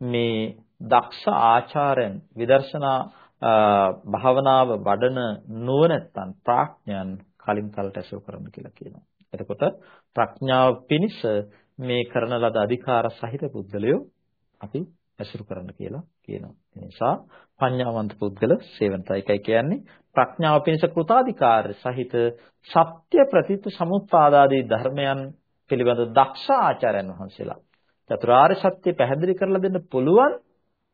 මේ දක්ෂ ආචාර්යන් විදර්ශනා භාවනාව වඩන නුවණැත්තන් ප්‍රඥයන් කලින් කලට ඇසුරු කරන්න කියලා කියනවා. එතකොට ප්‍රඥාව පිණිස මේ කරන ලද අධිකාර සහිත පුද්ගලයෝ අපි ඇසුරු කරන්න කියලා කියනවා. ඒ නිසා පඤ්ඤාවන්ත පුද්ගල සේවනතයිකයි කියන්නේ ප්‍රඥාව පිණිස කෘතාධිකාර සහිත සත්‍ය ප්‍රතිත් සමුප්පාදාදී ධර්මයන් පිළිබඳ දක්ෂ ආචාර්යයන් වහන්සේලා. චතුරාර්ය සත්‍ය පැහැදිලි කරලා දෙන්න පුළුවන්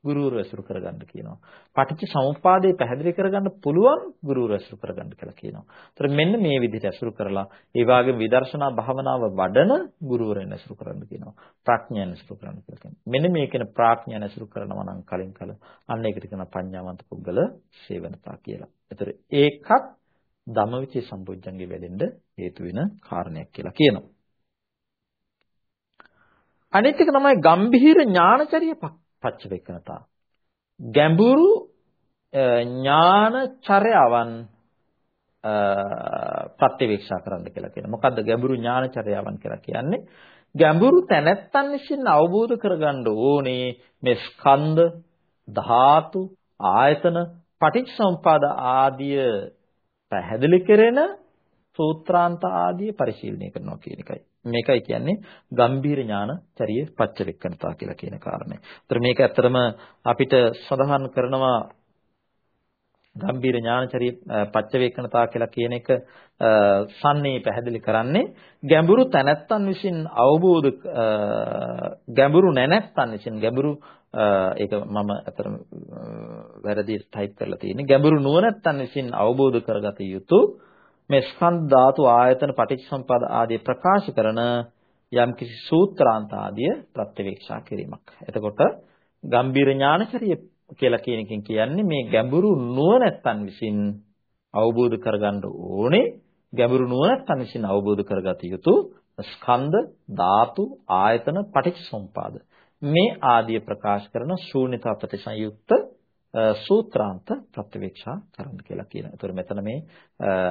ගුරුවරු ඇසුරු කරගන්න කියනවා. පටිච්ච සමුප්පාදේ පැහැදිලි කරගන්න පුළුවන් ගුරුවරු ඇසුරු කරගන්න කියලා කියනවා. ඒතර මෙන්න මේ විදිහට ඇසුරු කරලා ඒ වගේම විදර්ශනා භාවනාව වඩන ගුරුවරයන් ඇසුරු කරන්න කියනවා. ප්‍රඥයන් ඇසුරු කරන්න කියලා කියනවා. මෙන්න මේ කියන ප්‍රඥයන් ඇසුරු කරනවා නම් කලින් කල අන්න ඒකට කියන පඤ්ඤාවන්ත පුද්ගල සේවනතා කියලා. ඒතර ඒකත් ධම්මවිචේ සම්බොජ්ජංගේ වැඩෙන්න හේතු වෙන කාරණයක් කියලා කියනවා. අනිත් එක තමයි ගම්භීර ඥානචර්ය පච්චවේකනතා. ගැඹුරු ඥානචර්යාවන් ප්‍රත්‍යවේක්ෂා කරන්න කියලා කියනවා. මොකද්ද ගැඹුරු ඥානචර්යාවන් කියලා කියන්නේ? ගැඹුරු තැනැත්තන් විසින් අවබෝධ කරගන්න ඕනේ මේ ස්කන්ධ, ධාතු, ආයතන, පටිච්චසමුපාද ආදිය පැහැදිලි කරන සූත්‍රාන්ත ආදිය පරිශීලනය කරනවා කියන එකයි. මේකයි කියන්නේ ගම්බීර ඥාන චරිය පච්චවෙක්කනතා කියලා කියන කාරණය. ඒතර මේක ඇත්තටම අපිට සඳහන් කරනවා ගම්බීර ඥානචරිය පච්චවේකනතා කියලා කියන එක සම්නේ පැහැදිලි කරන්නේ ගැඹුරු තැනැත්තන් විසින් අවබෝධ ගැඹුරු නැනැත්තන් විසින් ගැඹුරු ඒක මම අතරම වැරදි ටයිප් කරලා තියෙන්නේ ගැඹුරු නුවණැත්තන් විසින් අවබෝධ කරගත යුතු මේ ස්කන්ධ ධාතු ආයතන පටිච්චසමුප්පාද ආදී ප්‍රකාශ කරන යම්කිසි සූත්‍රාන්ත ආදිය ප්‍රත්‍යවේක්ෂා කිරීමක්. එතකොට ගම්බීර ඥානචරිය කියලා කියන එකෙන් කියන්නේ මේ ගැඹුරු නුවණැත්තන් විසින් අවබෝධ කරගන්න ඕනේ ගැඹුරු නුවණක් විසින් අවබෝධ කරගත යුතු ස්කන්ධ ධාතු ආයතන පටිච්චසමුපාද මේ ආදිය ප්‍රකාශ කරන ශූන්‍යතා ප්‍රතිසංයුක්ත සූත්‍රාන්ත ප්‍රත්‍යවේක්ෂා කරන්න කියලා කියනවා. ඒතර මෙතන මේ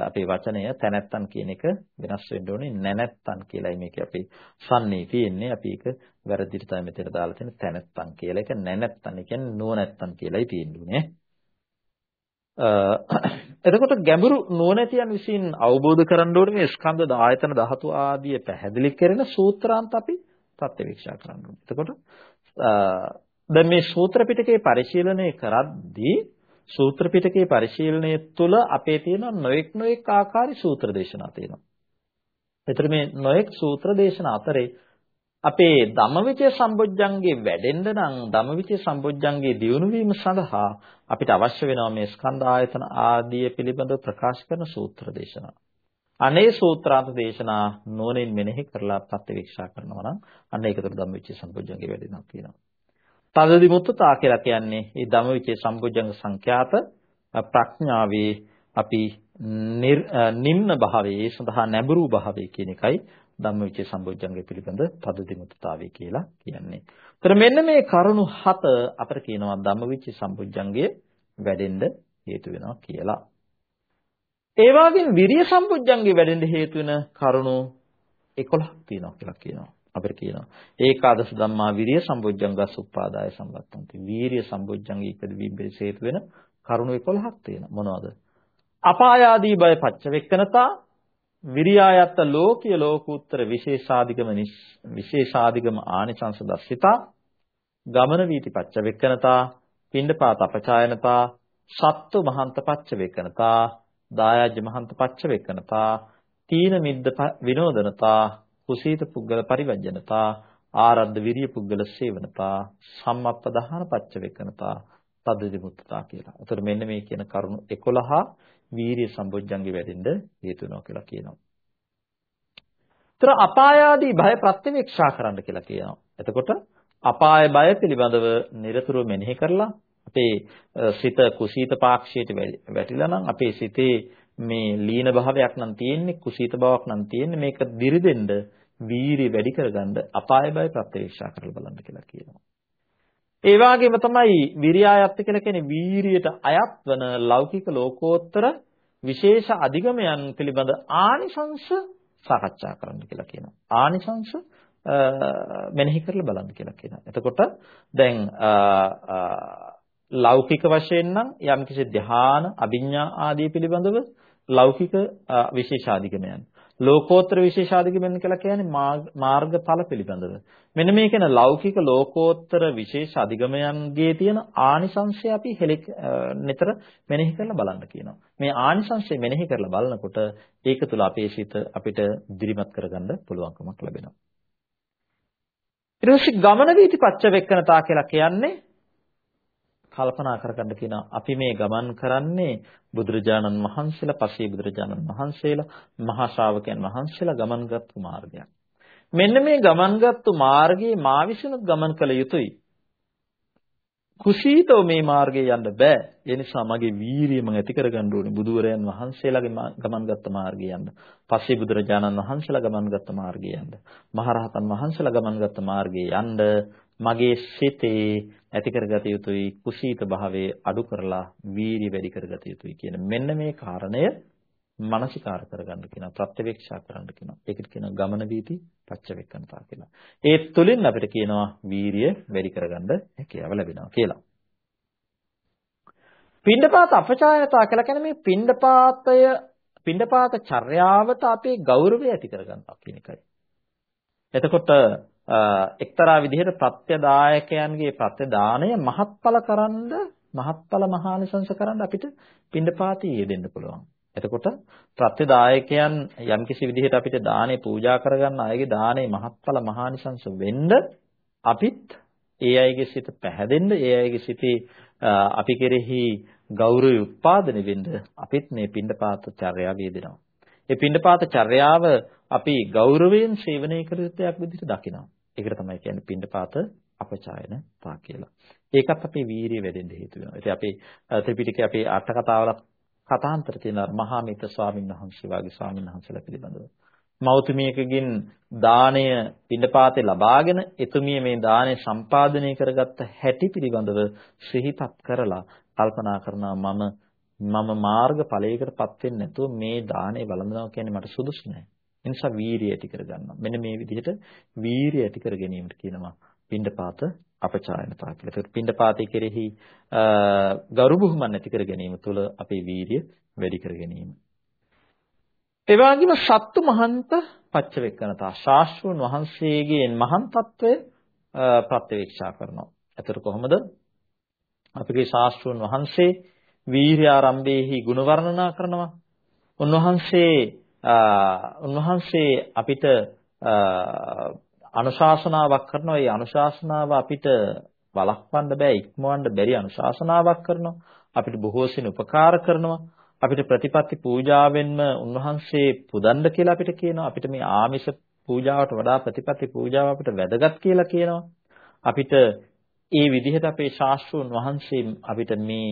අපේ වචනය තැනැත්තන් කියන එක වෙනස් වෙන්න ඕනේ නැනැත්තන් කියලායි මේක අපි සම්නේ තියෙන්නේ. අපි ඒක වැරදිට තමයි මෙතන දාලා තියෙන තැනැත්තන් කියලා. ඒක නැනැත්තන් කියන්නේ නුවණැත්තන් කියලායි තියෙන්නේ. එතකොට ගැඹුරු නුවණැතියන් විසින් අවබෝධ කරගන්න ඕනේ මේ ස්කන්ධ ආයතන ධාතු ආදී පැහැදිලි කරන සූත්‍රාන්ත අපි ප්‍රත්‍යවේක්ෂා කරන්න ඕනේ. එතකොට දැන් මේ සූත්‍ර පිටකේ පරිශීලනය කරද්දී සූත්‍ර පිටකේ පරිශීලනය තුළ අපේ තියෙන නොඑක් නොඑක් ආකාරي සූත්‍ර දේශනා තියෙනවා. එතකොට මේ නොඑක් සූත්‍ර දේශනා අතරේ අපේ ධම්මවිචය සම්බොජ්ජංගේ වැඩෙන්න නම් ධම්මවිචය සම්බොජ්ජංගේ දියුණු වීම සඳහා අපිට අවශ්‍ය වෙනවා මේ ස්කන්ධ ආයතන ආදී පිළිබඳව ප්‍රකාශ කරන සූත්‍ර දේශනා. අනේ සූත්‍රාන්ත දේශනා නෝනෙන් මෙනෙහි කරලා ප්‍රත්‍යවේක්ෂා කරනවා නම් අන්න ඒක තුළ ධම්මවිචය සම්බොජ්ජංගේ වැඩෙනවා කියනවා. තදදි මුත්තතා කියලා කියන්නේ මේ ධම්මවිචේ සම්බුද්ධංග සංඛ්‍යාත ප්‍රඥාවේ අපි නිම්න භාවයේ සඳහා නැඹුරු භාවයේ කියන එකයි ධම්මවිචේ සම්බුද්ධංගය පිළිබඳ තදදි මුත්තතාවය කියලා කියන්නේ. ඒතර මෙන්න මේ කරුණු හත අපිට කියනවා ධම්මවිචේ සම්බුද්ධංගයේ වැඩෙන්න හේතු වෙනවා කියලා. ඒ වගේම විරිය සම්බුද්ධංගේ වැඩෙන්න හේතු වෙන කරුණු 11ක් තියෙනවා කියලා කියනවා. අපිට කියනවා. ඒකාදශ ධම්මා විරිය සම්බොජ්ජංගස් උප්පාදාය සම්බත්තන්ති වීරිය සම්බොජ්ජංග ඉපදවීම පිණිස හේතු වෙන කරුණු 11ක් තියෙනවා. මොනවද? අපායාදී බය පච්චවෙක්කනතා විරියායත්ත ලෝකීය ලෝකෝත්තර විශේෂාදිගම විශේෂාදිගම ආනිසංස දස්සිතා ගමන වීති පච්චවෙක්කනතා පින්ඩපාත අපචායනතා සත්තු මහන්ත පච්චවෙක්කනතා දායාජ්‍ය මහන්ත පච්චවෙක්කනතා තීන මිද්ද විනෝදනතා කුසීත පුද්ගල පරිවර්ජනතා ආරද්ධ විරිය පුද්ගල සේවනතා සම්මප්පදහන පච්චවේකනතා තද්දි මුත්තතා කියලා. ඒතර මෙන්න මේ කියන කරුණු 11 වීරිය සම්බොජ්ජංගේ වැඩෙන්න හේතු වෙනවා කියලා කියනවා. ඒතර අපායාදී භය ප්‍රත්‍යවේක්ෂා කරන්න කියලා කියනවා. එතකොට අපාය බය පිළිබඳව නිරතුරුව මෙනෙහි කරලා අපේ සිත කුසීත පාක්ෂයට වැටිලා නම් අපේ සිතේ මේ ලීන භාවයක් නම් තියෙන්නේ කුසීත බවක් නම් තියෙන්නේ මේක දිරිදෙන්න වීරිය වැඩි කරගන්න අපාය බය ප්‍රත්‍යක්ෂා කරලා බලන්න කියලා කියනවා. ඒ වගේම තමයි විරියායත්ත කියලා කියන්නේ වීරියට අයත් වන ලෞකික ලෝකෝත්තර විශේෂ අධිගමයන් පිළිබඳ ආනිසංශ සාකච්ඡා කරන්න කියලා කියනවා. ආනිසංශ මෙනෙහි කරලා බලන්න කියලා කියනවා. එතකොට දැන් ලෞකික වශයෙන් නම් යම්කිසි ධ්‍යාන, අභිඥා ආදී පිළිබඳව ලෞකික විශේෂාධිගමයන්. ලෝකෝත්තර විශේෂාධිගමයන් කියලා කියන්නේ මාර්ගඵල පිළිබඳව. මෙන්න මේ කියන ලෞකික ලෝකෝත්තර විශේෂ අධිගමයන්ගේ තියෙන ආනිසංශය අපි හෙලෙක් නිතර මෙනෙහි කරලා බලන්න කියනවා. මේ ආනිසංශය මෙනෙහි කරලා බලනකොට ඒක තුල අපේ සිත අපිට දිරිමත් කරගන්න පුළුවන්කමක් ලැබෙනවා. ඊට පස්සේ ගමන වීති පච්ච වෙක්කනතා කියලා කියන්නේ කල්පනා කරගන්න කියනවා අපි මේ ගමන් කරන්නේ බුදුරජාණන් වහන්සේලා පසේ බුදුරජාණන් වහන්සේලා මහා ශ්‍රාවකයන් වහන්සේලා ගමන්ගත්තු මාර්ගයක්. මෙන්න මේ ගමන්ගත්තු මාර්ගයේ මා විසිනුත් ගමන් කළ යුතුයි. කුසීතව මේ මාර්ගේ යන්න බෑ. ඒ නිසා මගේ වීරිය මම ඇති කරගන්න ඕනේ බුදුවරයන් වහන්සේලාගේ ගමන්ගත්තු මාර්ගය යන්න. පස්සේ බුදුරජාණන් වහන්සේලා ගමන්ගත්තු මාර්ගය යන්න. මහරහතන් වහන්සේලා ගමන්ගත්තු මාර්ගය යන්න මගේ සිතේ ඇති කරගත යුතුයි කුසීත භාවයේ අඩු කරලා වීරිය වැඩි කරගත යුතුයි කියන මෙන්න මේ කාරණය මානසිකාර කරගන්න කියනවා ප්‍රත්‍යවේක්ෂා කරන්න කියනවා. ඒකට කියනවා ගමන වීති පච්චවෙක්කනතා කියලා. ඒ තුලින් අපිට කියනවා වීරිය වැඩි කරගන්න හැකියාව ලැබෙනවා කියලා. පින්ඩපාත අපචායනතා කියලා කියන්නේ මේ පින්ඩපාතය පින්ඩපාත චර්යාවත අපේ ගෞරවය ඇති කරගන්නවා කියන එකයි. එතකොට එක්තරා විදිහට ප්‍රත්‍යදායකයන්ගේ ප්‍රත්‍යදානය මහත්ඵල කරන්ද මහත්ඵල මහානිසංස කරන්න අපිට පින්ඩපාතී යෙදෙන්න පුළුවන්. එතකොට ප්‍රත්‍යදායකයන් යම්කිසි විදිහට අපිට දානේ පූජා කරගන්න අයගේ දානේ මහත්ඵල මහානිසංස වෙන්න අපිත් ඒ අයගේ සිත පැහැදෙන්න ඒ අයගේ සිතේ අපි කෙරෙහි ගෞරවය උත්පාදනය වෙන්න අපිත් මේ පින්ඩපාත චර්යාව යෙදෙනවා. ඒ පින්ඩපාත චර්යාව අපි ගෞරවයෙන් සේවනය කළ යුත්තක් විදිහට දකිනවා. ඒකට තමයි කියන්නේ පින්ඩපාත අපචායන තා කියලා. ඒකත් අපේ වීරිය වැඩෙන්න හේතු වෙනවා. ඉතින් අපේ ත්‍රිපිටකයේ අපේ අට කතාවල කතාන්තර තියෙනවා මහා මිත්‍ර ස්වාමීන් වහන්සේ වගේ ස්වාමීන් වහන්සේලා පිළිබඳව. මෞතුමියකගෙන් දාණය පින්ඩපාතේ ලබාගෙන එතුමිය මේ දාණය සම්පාදනය කරගත්ත හැටි පිළිබඳව සිහිපත් කරලා කල්පනා කරනවා මම මම මාර්ග ඵලයකටපත් වෙන්නේ නැතුව මේ දාණය වළඳනවා කියන්නේ මට සුදුසු නෑ. ඒ නිසා වීරිය ඇති කරගන්නවා. මෙන්න මේ විදිහට වීරිය ඇති කර ගැනීමට කියනවා පින්ඩපාත අපචායනතා කියලා. ඒකට පින්ඩපාතේ කෙරෙහි ගරු බුහුමන් ඇති කර ගැනීම තුළ අපේ වීරිය වැඩි කර ගැනීම. ඒ වගේම සත්තු මහන්ත පච්චවෙක්කනතා ශාස්ත්‍රෝන් වහන්සේගේ මහන්තත්වය ප්‍රත්‍යවේක්ෂා කරනවා. එතකොට කොහොමද? අපගේ ශාස්ත්‍රෝන් වහන්සේ වීර්ය ආරම්භයේහි ගුණ වර්ණනා කරනවා. උන්වහන්සේ උන්වහන්සේ අපිට අනුශාසනාවක් කරනවා. ඒ අනුශාසනාව අපිට වළක්වන්න බෑ ඉක්මවන්න බැරි අනුශාසනාවක් කරනවා. අපිට බොහෝ සෙන උපකාර කරනවා. අපිට ප්‍රතිපත්ති පූජාවෙන්ම උන්වහන්සේ පුදන්න කියලා අපිට කියනවා. අපිට මේ ආමිෂ පූජාවට වඩා ප්‍රතිපත්ති පූජාව අපිට වැදගත් කියලා කියනවා. අපිට ඒ විදිහට අපේ ශාස්ත්‍රෝන් වහන්සේ අපිට මේ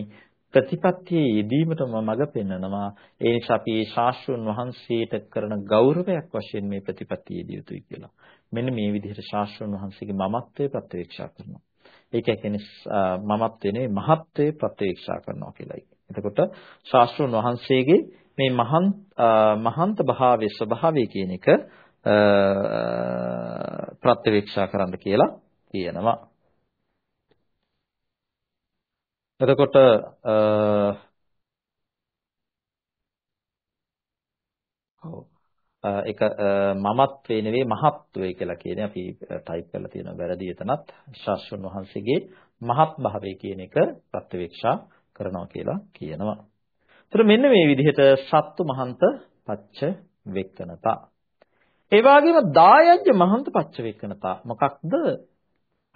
ප්‍රතිපත්තියේ යෙදීමටම මඟ පෙන්වනවා. ඒ නිසා අපි මේ ශාස්ත්‍රෝන් වහන්සේට කරන ගෞරවයක් වශයෙන් මේ ප්‍රතිපත්තිය යෙදිය යුතුයි කියලා. මෙන්න මේ විදිහට ශාස්ත්‍රෝන් වහන්සේගේ මමත්වය ප්‍රත්‍යක්ෂා කරනවා. ඒක කියන්නේ මමත්වේ නෙවෙයි මහත්වේ ප්‍රත්‍යක්ෂා කරනවා කියලායි. එතකොට ශාස්ත්‍රඥ වහන්සේගේ මේ මහන් මහන්ත භාවයේ ස්වභාවය කියන එක ප්‍රත්‍යවේක්ෂා කරන්න කියලා කියනවා. එතකොට ඒක මමත්වේ නෙවෙයි මහත්වේ කියලා කියන්නේ අපි ටයිප් කරලා තියෙනවා වැරදි එතනත් ශාස්ත්‍රඥ වහන්සේගේ මහත් භාවය කියන එක ප්‍රත්‍යවේක්ෂා කරනවා කියලා කියනවා. ඒතර මෙන්න මේ විදිහට සත්තු මහන්ත පච්ච වෙක්කනතා. ඒ වගේම දායජ්‍ය මහන්ත පච්ච වෙක්කනතා. මොකක්ද?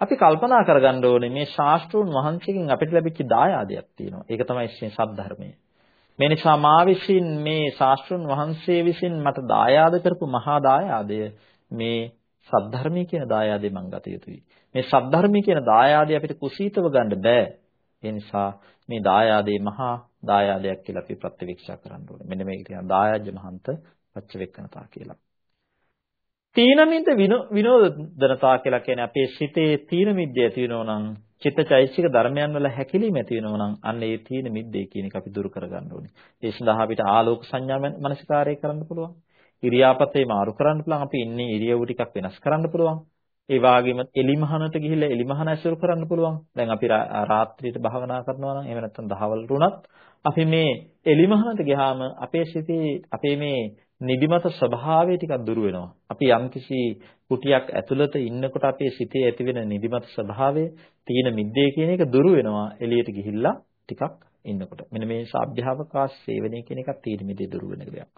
අපි කල්පනා කරගන්න ඕනේ මේ ශාස්ත්‍රූන් වහන්සේගෙන් අපිට ලැබිච්ච දායාදයක් තියෙනවා. ඒක තමයි ශ්‍රී සද්ධර්මය. මේ නිසා මා විසින් මේ ශාස්ත්‍රූන් වහන්සේ විසින් මට දායාද කරපු මහා දායාදය මේ සද්ධර්මී කියන දායාදේ මං ගත යුතුයි. මේ සද්ධර්මී කියන දායාදේ අපිට කුසීතව ගන්න බෑ. ඒ නිසා මේ දායාදේ මහා දායාදයක් කියලා අපි ප්‍රත්‍යක්ෂ කරන්න ඕනේ. මෙන්න මේක කියන දායාජ්‍ය මහන්ත පච්චවෙක්කනතා කියලා. තීනමිද්ද විනෝදනතා කියලා කියන්නේ අපේ සිතේ තීන මිද්දය ඇති වෙනවා නම් චිත්තචෛසික ධර්මයන් වල හැකිලිම ඇති වෙනවා නම් අන්න ඒ තීන මිද්දේ කියන එක අපි දුරු කරගන්න ඕනේ. ඒ සඳහා අපිට ආලෝක සංඥා මනසිකාරය කරන්න පුළුවන්. ඉරියාපතේ මාරු කරන්න පුළුවන්. අපි ඉන්නේ ඉරියව්ව ටිකක් වෙනස් කරන්න පුළුවන්. ඒ වගේම එලිමහනට ගිහිල්ලා එලිමහන ඇසුරු කරන්න පුළුවන්. දැන් අපි රාත්‍රියට භාවනා කරනවා නම් එහෙම නැත්නම් දහවල් වුණත් අපි මේ එලිමහනට ගියාම අපේ සිතේ අපේ මේ නිදිමත ස්වභාවය ටිකක් දුර වෙනවා. අපි යම්කිසි කුටියක් ඇතුළත ඉන්නකොට අපේ සිතේ ඇතිවෙන නිදිමත ස්වභාවය තීන මිද්දේ කියන එක දුර වෙනවා එළියට ගිහිල්ලා ටිකක් ඉන්නකොට. මෙන්න මේ සාභ්‍යාවකාශ සේවනය කියන එකත් තීන මිද්දේ දුර වෙන දෙයක්.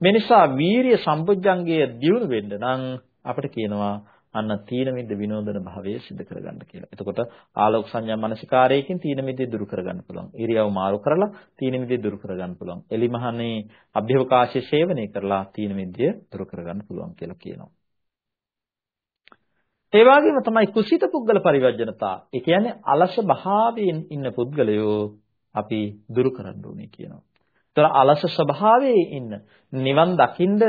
මේ නිසා වීරිය සම්පොඥංගය දියුණු වෙන්න නම් අපිට කියනවා අන්න තීන මිද්ද විනෝදන භාවය සිදු කරගන්න කියලා. එතකොට ආලෝක සංඥා මනසිකාරයකින් තීන මිද්දේ දුරු කරගන්න පුළුවන්. ඉරියව් මාරු කරලා තීන මිද්දේ දුරු කරගන්න පුළුවන්. එලිමහනේ අභ්‍යවකාශය සේවනය කරලා තීන මිද්දේ දුරු කරගන්න පුළුවන් කියලා කියනවා. ඒ වගේම තමයි කුසිත පුද්ගල පරිවර්ජනතා. ඒ කියන්නේ අලස භාවයෙන් ඉන්න පුද්ගලයෝ අපි දුරු කරන්න ඕනේ කියනවා. ඒතර අලස ස්වභාවයේ ඉන්න නිවන් දකින්ද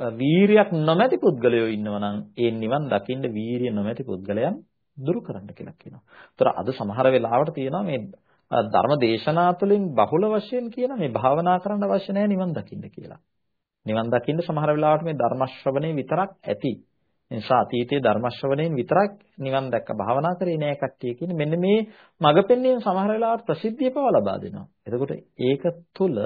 වීරියක් නොමැති පුද්ගලයෝ ඉන්නවනම් ඒ නිවන් දකින්න වීරිය නොමැති පුද්ගලයන් දුරු කරන්න කියලා කියනවා. ඒතර අද සමහර වෙලාවට තියෙනවා මේ ධර්ම දේශනා තුළින් බහුල වශයෙන් කියන මේ භාවනා කරන්න අවශ්‍ය නැහැ නිවන් දකින්න කියලා. නිවන් දකින්න සමහර වෙලාවට මේ ධර්ම ශ්‍රවණේ විතරක් ඇති. නිසා අතීතයේ ධර්ම ශ්‍රවණයෙන් විතරක් නිවන් දැක්ක භාවනා කරේ නෑ කට්ටිය කියන්නේ මෙන්න මේ මඟ පෙන්වීම සමහර වෙලාවට ප්‍රසිද්ධිය පව ලබා දෙනවා. එතකොට ඒක තුළ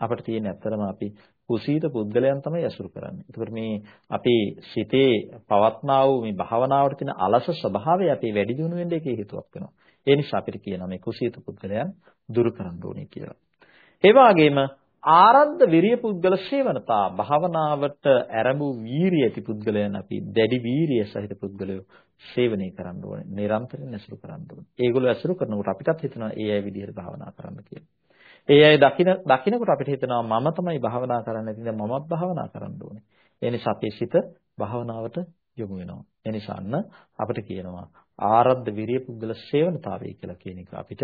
අපිට තියෙන ඇත්තටම අපි කුසීත පුද්ගලයන් තමයි ඇසුරු කරන්නේ. ඒකෝට මේ අපේ සිතේ පවත්නා වූ මේ භාවනාවට තියෙන අලස ස්වභාවය අපේ වැඩි දියුණු වෙන්න ඒකේ හේතුවක් වෙනවා. ඒ නිසා අපිට කියනවා මේ කුසීත පුද්ගලයන් දුරු කරන්න ඕනේ කියලා. ඒ වගේම ආරද්ධ විරිය පුද්ගල සේවනතා භාවනාවට ආරඹු වීරිය ඇති පුද්ගලයන් අපි දැඩි වීරිය සහිත පුද්ගලයෝ සේවනය කරන්න ඕනේ. නිරන්තරයෙන් ඇසුරු කරන්න ඕනේ. ඒගොල්ලෝ ඇසුරු කරනකොට අපිටත් හිතෙනවා ඒ අය විදිහට භාවනා කරන්න කියලා. ඒ අය දකින දකිනකොට අපිට හිතෙනවා මම තමයි භාවනා කරන්න ඉතින් මමත් භාවනා කරන්න ඕනේ. ඒ නිසා අපේ සිත භාවනාවට යොමු වෙනවා. ඒ නිසා අන්න අපිට කියනවා ආරද්ධ විරිය පුද්ගල සේවනතාවය කියලා කියන එක අපිට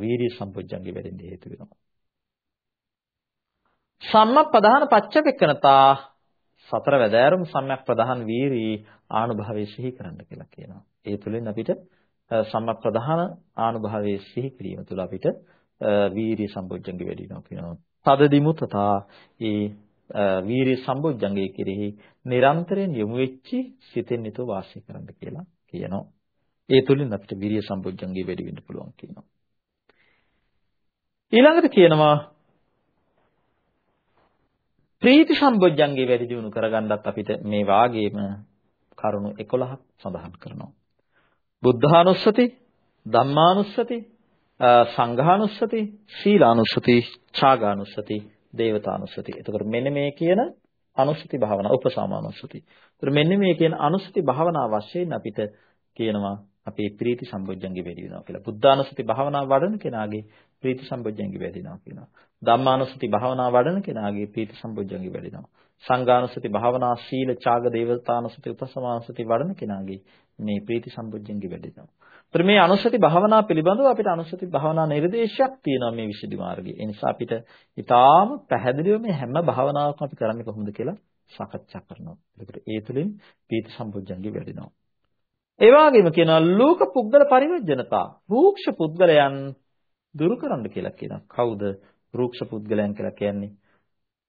වීර්ය සම්පොඥංගේ වැඩෙන්න හේතු වෙනවා. සම්මප්පදාන පච්චවෙක්කනතා සතර වැදෑරුම් සම්‍යක් ප්‍රධාන වීරී ආනුභාවයේ සිහි කරන්න කියලා කියනවා. ඒ තුළින් අපිට සම්‍යක් ප්‍රධාන ආනුභාවයේ සිහි කිරීම තුළ අපිට වීරිය සම්බොජ්ජංගේ වැඩි වෙනවා කියනවා. තදදිමුතතා ඒ වීරිය සම්බොජ්ජංගේ කෙරෙහි නිරන්තරයෙන් යොමු වෙච්චි සිතෙන් නිතර වාසය කරන්න කියලා කියනවා. ඒ තුලින් අපිට වීරිය සම්බොජ්ජංගේ වැඩි වෙන්න පුළුවන් කියනවා. ඊළඟට කියනවා ප්‍රීති සම්බොජ්ජංගේ වැඩි දියුණු කරගන්නත් අපිට මේ වාගේම කරුණු 11ක් සඳහන් කරනවා. බුද්ධානුස්සති, ධම්මානුස්සති, සංඝානුස්සති, සීලානුස්සති, ඡාගානුස්සති, දේවතානුස්සති. එතකොට මෙන්න මේ කියන අනුස්සති භාවනා උපසමානුස්සති. එතකොට මෙන්න මේ කියන අනුස්සති භාවනා වශයෙන් අපිට කියනවා අපේ ප්‍රීති සම්බොජ්ජංගේ වැඩි වෙනවා කියලා. බුද්ධානුස්සති භාවනා වඩන කෙනාගේ ප්‍රීති සම්බොජ්ජංගේ වැඩි වෙනවා කියනවා. ධම්මානුස්සති භාවනා වඩන කෙනාගේ ප්‍රීති සම්බොජ්ජංගේ වැඩි වෙනවා. සංඝානුස්සති භාවනා සීල ඡාග දේවතානුස්සති උපසමානුස්සති වඩන කෙනාගේ මේ ප්‍රීති සම්බොජ්ජංගේ වැඩි වෙනවා. ඒතර මේ අනුස්සති භාවනා පිළිබඳව අපිට අනුස්සති භාවනා නිර්දේශයක් තියෙනවා මේ විසුද්ධි මාර්ගයේ. ඒ නිසා අපිට ඊටාම පැහැදිලිව මේ හැම භාවනාවක්ම අපි කරන්නේ කොහොමද කියලා සාකච්ඡා කරනවා. ඒකට ඒ තුළින් ප්‍රීති සම්බොජ්ජංගේ වැඩිනවා. ඒ වගේම කියනවා ලෝක පුද්ගල පරිවර්ජනතා. රූක්ෂ පුද්ගලයන් දුරු කරන්න කියලා කියනවා. කවුද රූක්ෂ පුද්ගලයන් කියලා කියන්නේ?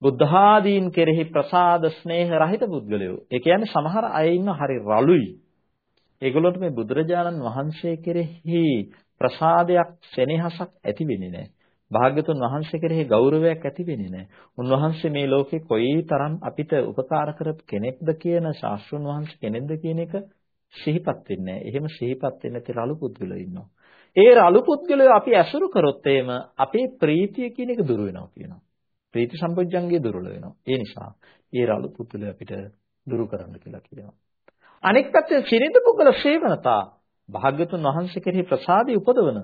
බුද්ධ ආදීන් කෙරෙහි ප්‍රසාද ස්නේහ රහිත පුද්ගලයෝ. ඒ කියන්නේ සමහර අය ඉන්න හරි රළුයි. ඒගොල්ලන්ට මේ බුදුරජාණන් වහන්සේ කෙරෙහි ප්‍රසාදයක් සෙනෙහසක් ඇති වෙන්නේ නැහැ. භාග්‍යතුන් වහන්සේ කෙරෙහි ගෞරවයක් ඇති වෙන්නේ නැහැ. උන්වහන්සේ මේ ලෝකේ කොයි තරම් අපිට උපකාර කරපු කෙනෙක්ද කියන ශාස්ත්‍රුන් වහන්සේ කෙනෙක්ද කියන එක සිහිපත් වෙන්නේ නැහැ. එහෙම සිහිපත් වෙන්නේ නැති රළු පුද්ගලයෝ ඉන්නවා. ඒ රළු පුද්ගලයෝ අපි ඇසුරු කරොත් එහෙම අපේ ප්‍රීතිය කියන එක දුර වෙනවා කියනවා. ප්‍රීති සම්පජ්ජංගේ දුර්වල වෙනවා. ඒ නිසා ඒ රළු පුද්ගලයෝ අපිට දුරු කරන්න කියලා කියනවා. අනෙක් පැත්තේ සිරිඳ පුද්ගල සේවනතා භාග්‍යතුන් වහන්සේ කෙරෙහි ප්‍රසාදේ උපදවන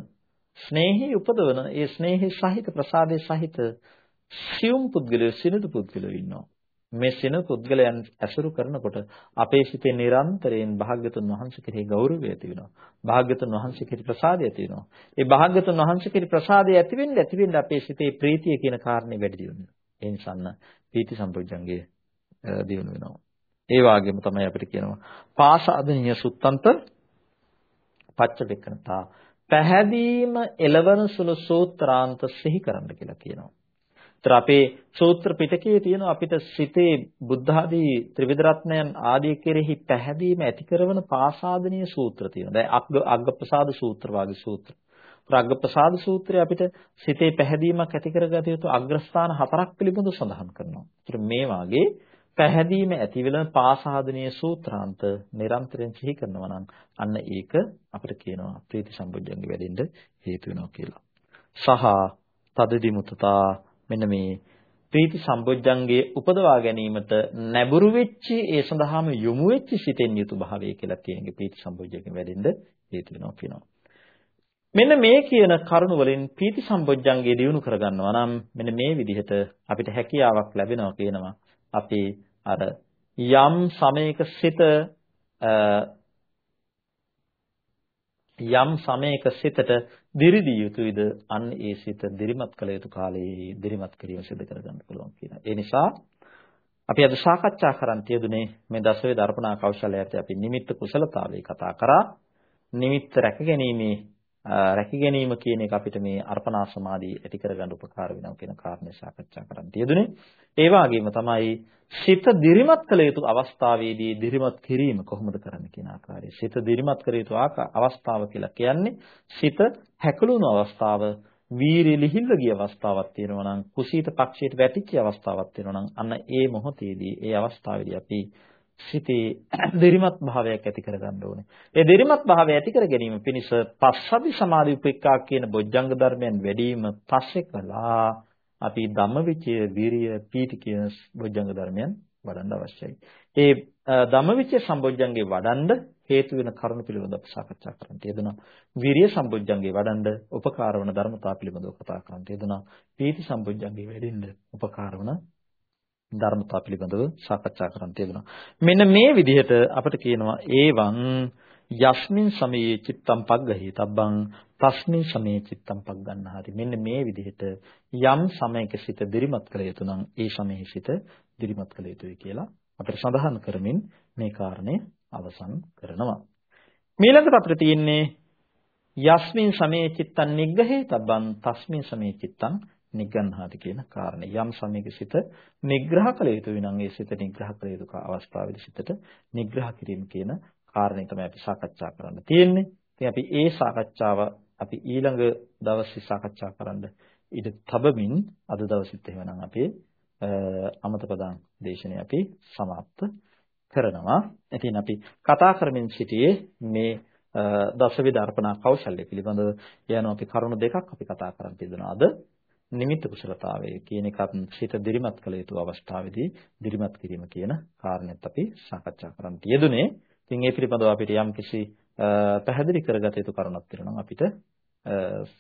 ස්නේහي උපදවන ඒ ස්නේහي සහිත ප්‍රසාදේ සහිත සියුම් පුද්ගලයෝ සිනිඳු පුද්ගලයෝ ඉන්නවා. මේ සින පුද්ගලයන් ඇසුරු කරනකොට අපේ සිතේ නිරන්තරයෙන් භාග්‍යතුන් වහන්සේ කෙරෙහි ගෞරවය ඇති වෙනවා. භාග්‍යතුන් වහන්සේ කෙරෙහි ප්‍රසාදය ඇති වෙනවා. ඒ භාග්‍යතුන් වහන්සේ කෙරෙහි ප්‍රසාදය ඇති වෙන්න ඇති වෙන්න අපේ සිතේ ප්‍රීතිය කියන කාරණේ වැඩි දියුණු වෙනවා. ඒ නිසාන්න පීති සම්පූර්ණංගේ දියුණු වෙනවා. ඒ වගේම තමයි අපිට කියනවා පාසාදනීය සුත්තන්ත පච්චවෙකනතා පැහැදීම එළවන සුළු සූත්‍රාන්ත සිහි කරන්න කියලා කියනවා. ඒතර අපේ සූත්‍ර පිටකයේ තියෙන අපිට සිතේ බුද්ධ ආදී ත්‍රිවිධ රත්නයන් ආදී කෙරෙහි පැහැදීම ඇති කරන පාසාදනීය සූත්‍ර තියෙනවා. දැන් අග්ග අග්ගප්‍රසාද සූත්‍ර වාගේ සූත්‍ර. අග්ගප්‍රසාද සූත්‍රය අපිට සිතේ පැහැදීමක් ඇති කරගත යුතු අග්‍රස්ථාන හතරක් පිළිබඳව සඳහන් කරනවා. ඒතර මේ වාගේ පැහැදීම ඇති වෙන පාසාදනීය සූත්‍රාන්ත නිරන්තරයෙන් සිහි කරනවා නම් අන්න ඒක අපිට කියනවා ප්‍රීති සම්බුද්ධංගේ වැඩෙන්න හේතු වෙනවා කියලා. සහ තදදි මුතතා මෙන්න මේ ප්‍රීති සම්බොජ්ජංගේ උපදවා ගැනීමට නැඹුරු වෙච්චි ඒ සඳහාම යොමු වෙච්චි සිතෙන් යුතු භාවය කියලා කියන්නේ ප්‍රීති සම්බොජ්ජංගේ වැඩෙන්න හේතු වෙනවා කියනවා. මෙන්න මේ කියන කරුණ වලින් ප්‍රීති සම්බොජ්ජංගේ දිනු කරගන්නවා නම් මෙන්න මේ විදිහට අපිට හැකියාවක් ලැබෙනවා කියනවා. අපි අර යම් සමයක සිත යම් සමයක සිතට දිරිදිය යුතුයිද අන්න ඒ සිත දිරිමත් කළ යුතු කාලයේ දිරිමත් කිරීම සිදු කරගන්න පුළුවන් කියන. ඒ නිසා අපි අද සාකච්ඡා කරන් තියදුනේ මේ දසවේ දර්පණා කෞශලයට අපි නිමිත්ත කුසලතාවේ කතා කරා. නිමිත්ත රැකගැනීමේ රැකී ගැනීම කියන එක අපිට මේ අර්පණා සමාධිය ඇති කරගන්න උපකාර වෙනවා කියන කාරණේ සාකච්ඡා කරන්න තියදුනේ. ඒ වගේම තමයි සිත දිරිමත් කළ යුතු අවස්ථාවේදී දිරිමත් කිරීම කොහොමද කරන්නේ කියන ආකාරය. සිත දිරිමත් කළ යුතු අවස්ථාව කියලා කියන්නේ සිත හැකලුණු අවස්ථාව, වීරිය ලිහිල්ල ගිය අවස්ථාවක් තියෙනවා නම්, කුසීත පක්ෂයට වැටිච්ච අවස්ථාවක් තියෙනවා නම්, අන්න ඒ මොහොතේදී ඒ අවස්ථාවේදී අපි සිතේ දෙරිමත් භාවයක් ඇති කරගන්න ඕනේ. ඒ දෙරිමත් භාවය ඇති කර ගැනීම පිණිස පස්සදි සමාධි උපේක්ඛා කියන බොජ්ජංග ධර්මයන් වැඩිම පස්සේ කළා අපි ධම්මවිචය විරිය පීති කියන බොජ්ජංග ධර්මයන් වඩන්න අවශ්‍යයි. ඒ ධම්මවිචය සම්බොජ්ජංගේ වඩන්න හේතු වෙන කරුණු පිළිබඳව අපි සාකච්ඡා කරන්න යෙදුණා. විරිය සම්බොජ්ජංගේ වඩන්න උපකාර වන ධර්මතා පිළිබඳව කතා කරන්න යෙදුණා. පීති සම්බොජ්ජංගේ වැඩෙන්න උපකාර වන ධර්මතා පිළිබඳව සාකච්ඡා කරන්න තියෙනවා. මෙන්න මේ විදිහට අපිට කියනවා ඒවං යස්මින් සමයේ චිත්තම් පග්ගහි තබ්බං තස්මින් සමයේ චිත්තම් පග්ගන්නාහරි මෙන්න මේ විදිහට යම් සමයක සිට දිරිමත් කළ යුතු නම් ඒ සමයේ සිට දිරිමත් කළ යුතුයි කියලා අපිට සඳහන් කරමින් මේ කාරණේ අවසන් කරනවා. ඊළඟට අපිට තියෙන්නේ යස්මින් සමයේ චිත්තං නිග්ගහේ තබ්බං තස්මින් සමයේ චිත්තං නිග්ගන්හාති කියන කාරණේ. යම් සමයක සිත නිග්‍රහ කළ යුතු වෙනං ඒ සිත නිග්‍රහ කළ යුතු අවස්ථාවේදී සිතට නිග්‍රහ කිරීම කියන කාරණේ තමයි අපි සාකච්ඡා කරන්න තියෙන්නේ. ඉතින් අපි ඒ සාකච්ඡාව අපි ඊළඟ දවසේ සාකච්ඡා කරන්න ඊට තබමින් අද දවසෙත් එහෙමනම් අපේ අමත ප්‍රදාන දේශනේ අපි સમાප්ත කරනවා. ඉතින් අපි කතා කරමින් සිටියේ මේ දසවිධ අර්පණා කෞශල්‍ය පිළිබඳව යන අපි කරුණු දෙකක් අපි කතා කරන් තිබෙනවා. අද නිමිත්ත කුසලතාවය කියන එකත් සිත දිරිමත් කළ යුතු අවස්ථාවේදී දිරිමත් කිරීම කියන කාරණෙත් අපි සාකච්ඡා කරන් තියදුනේ. ඉතින් ඒ පිළිබඳව අපිට යම්කිසි පැහැදිලි කරගත යුතු කරුණක් තියෙනවා අපිට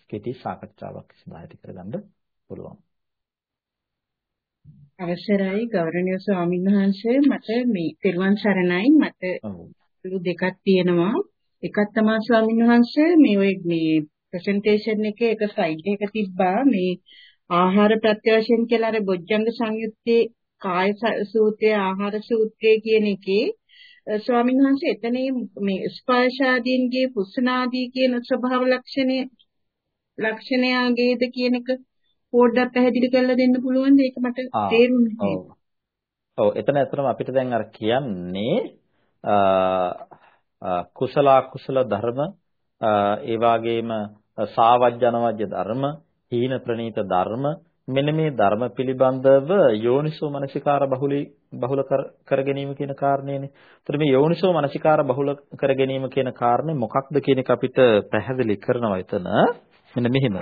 කෙටි සාකච්ඡාවක් සඳහා ඇති කරගන්න පුළුවන්. අවසරයි ගෞරවනීය ස්වාමීන් වහන්සේ මට මේ තෙරුවන් සරණයි මට දෙකක් තියෙනවා එකක් තමයි ස්වාමීන් වහන්සේ මේ ඔය මේ ප්‍රසන්ටේෂන් එකේ එක ස්ලයිඩ් එක තිබ්බා මේ ආහාර ප්‍රත්‍යවශයෙන් කියලා අර බොජ්ජංග සංයුත්තේ කාය සූත්‍රය ආහාර සූත්‍රය කියන එකේ ස්වාමීන් වහන්සේ එතනේ මේ ස්පර්ශාදීන්ගේ පුස්නාදී කියන ස්වභාව ලක්ෂණය ලක්ෂණයාගේද කියන එක පොඩ්ඩක් පැහැදිලි කරලා දෙන්න පුළුවන්ද? ඒක මට තේරුන්නේ. ඔව් එතන ඇත්තටම අපිට දැන් අර කියන්නේ කුසල අකුසල ධර්ම ඒ වගේම සාවජ්ජනවජ්‍ය ධර්ම හීන ප්‍රනීත ධර්ම මෙන්න මේ ධර්ම පිළිබඳව යෝනිසෝ මනසිකාර බහුලී බහුල කර ගැනීම කියන කාරණේනේ. ඒතර මේ යෝනිසෝ මනසිකාර බහුල කර ගැනීම කියන කාරණේ මොකක්ද කියන එක අපිට පැහැදිලි කරනවා එතන. මෙන්න මෙහෙම.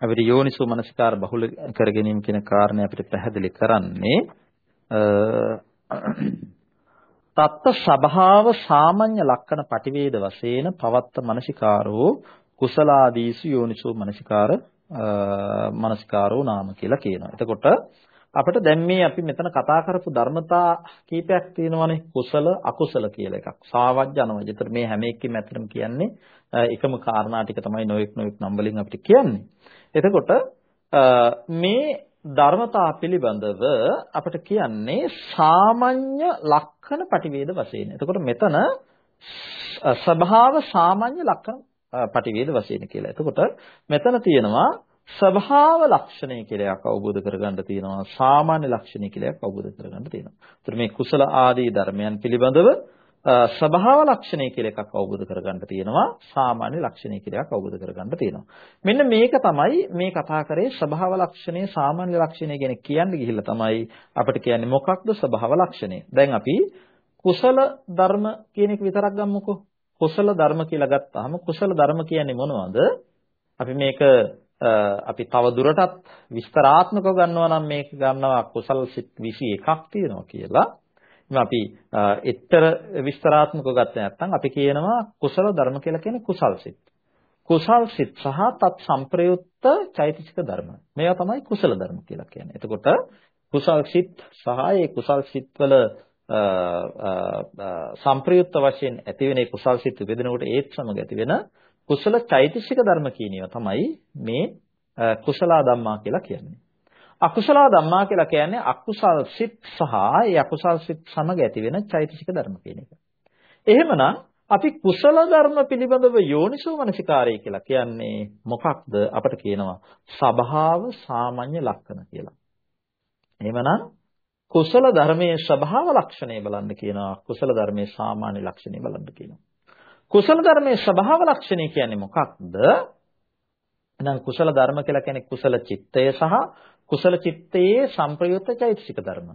අපිට යෝනිසෝ මනසිකාර බහුල කර ගැනීම කියන කාරණේ අපිට පැහැදිලි කරන්නේ තත්ත ස්වභාව සාමාන්‍ය ලක්ෂණ පටිවේද වශයෙන් පවත්ත මනසිකාරෝ කුසලාදීසු යෝනිසෝ මනසිකාර මනස්කාරෝ නාම කියලා කියනවා. එතකොට අපිට දැන් මේ අපි මෙතන කතා කරපු ධර්මතා කීපයක් තියෙනවානේ කුසල අකුසල කියලා එකක්. සාවජ්‍ය අනවජ්‍ය. ඒතර මේ හැම එකකින්ම ඇත්තටම කියන්නේ එකම කාරණා ටික තමයි නොඑක් නොඑක් නම් වලින් අපිට කියන්නේ. එතකොට මේ ධර්මතා පිළිබඳව අපිට කියන්නේ සාමාන්‍ය ලක්ෂණ පටිවේද වශයෙන්. එතකොට මෙතන ස්වභාව සාමාන්‍ය ලක්ෂණ පටිවේද වශයෙන් කියලා. එතකොට මෙතන තියෙනවා ස්වභාව ලක්ෂණය කියලා එකක් අවබෝධ කරගන්න තියෙනවා. සාමාන්‍ය ලක්ෂණය කියලා එකක් අවබෝධ කරගන්න තියෙනවා. ඒතර මේ කුසල ආදී ධර්මයන් පිළිබඳව ස්වභාව ලක්ෂණය කියලා එකක් අවබෝධ කරගන්න තියෙනවා. සාමාන්‍ය ලක්ෂණය කියලා එකක් අවබෝධ කරගන්න තියෙනවා. මෙන්න මේක තමයි මේ කතා කරේ ස්වභාව ලක්ෂණය සාමාන්‍ය ලක්ෂණය ගැන කියන්න ගිහිල්ලා තමයි අපිට කියන්නේ මොකක්ද ස්වභාව ලක්ෂණය. දැන් අපි කුසල ධර්ම කියන එක විතරක් ගමුකෝ. කුසල ධර්ම කියලා ගත්තාම කුසල ධර්ම කියන්නේ මොනවද? අපි මේක අපි තව දුරටත් විස්තරාත්මකව ගන්නවා නම් මේක ගන්නවා කුසල සිත් 21ක් තියෙනවා කියලා. ඉතින් අපි එතර විස්තරාත්මකව ගත්තේ නැත්නම් අපි කියනවා කුසල ධර්ම කියලා කියන්නේ කුසල් සිත්. කුසල් සිත් සහ තත් සංප්‍රයුක්ත චෛතසික ධර්ම. මේවා තමයි කුසල ධර්ම කියලා කියන්නේ. එතකොට කුසල් සිත් සහ ඒ කුසල් සිත්වල සංප්‍රයුක්ත වශයෙන් ඇතිවෙන කුසල් සිත් වේදෙනකොට ඒත් සමග ඇතිවෙන කුසල චෛතසික ධර්ම කියන ඒවා තමයි මේ කුසල ධම්මා කියලා කියන්නේ. අකුසල ධම්මා කියලා කියන්නේ අකුසල් සිත් සහ ඒ අකුසල් සිත් සමග ඇතිවෙන චෛතසික ධර්ම කියන එක. එහෙමනම් අපි කුසල ධර්ම පිළිබඳව යෝනිසෝ මනසිකාරය කියලා කියන්නේ මොකක්ද? අපට කියනවා සබහාව සාමාන්‍ය ලක්ෂණ කියලා. එහෙමනම් කුසල ධර්මයේ ස්වභාව ලක්ෂණය බලන්න කියනවා කුසල ධර්මයේ සාමාන්‍ය ලක්ෂණය බලන්න කියනවා කුසල ධර්මයේ ස්වභාව ලක්ෂණය කියන්නේ මොකක්ද එහෙනම් කුසල ධර්ම කියලා කියන්නේ කුසල චිත්තය සහ කුසල චිත්තයේ සංප්‍රයුක්ත චෛතසික ධර්ම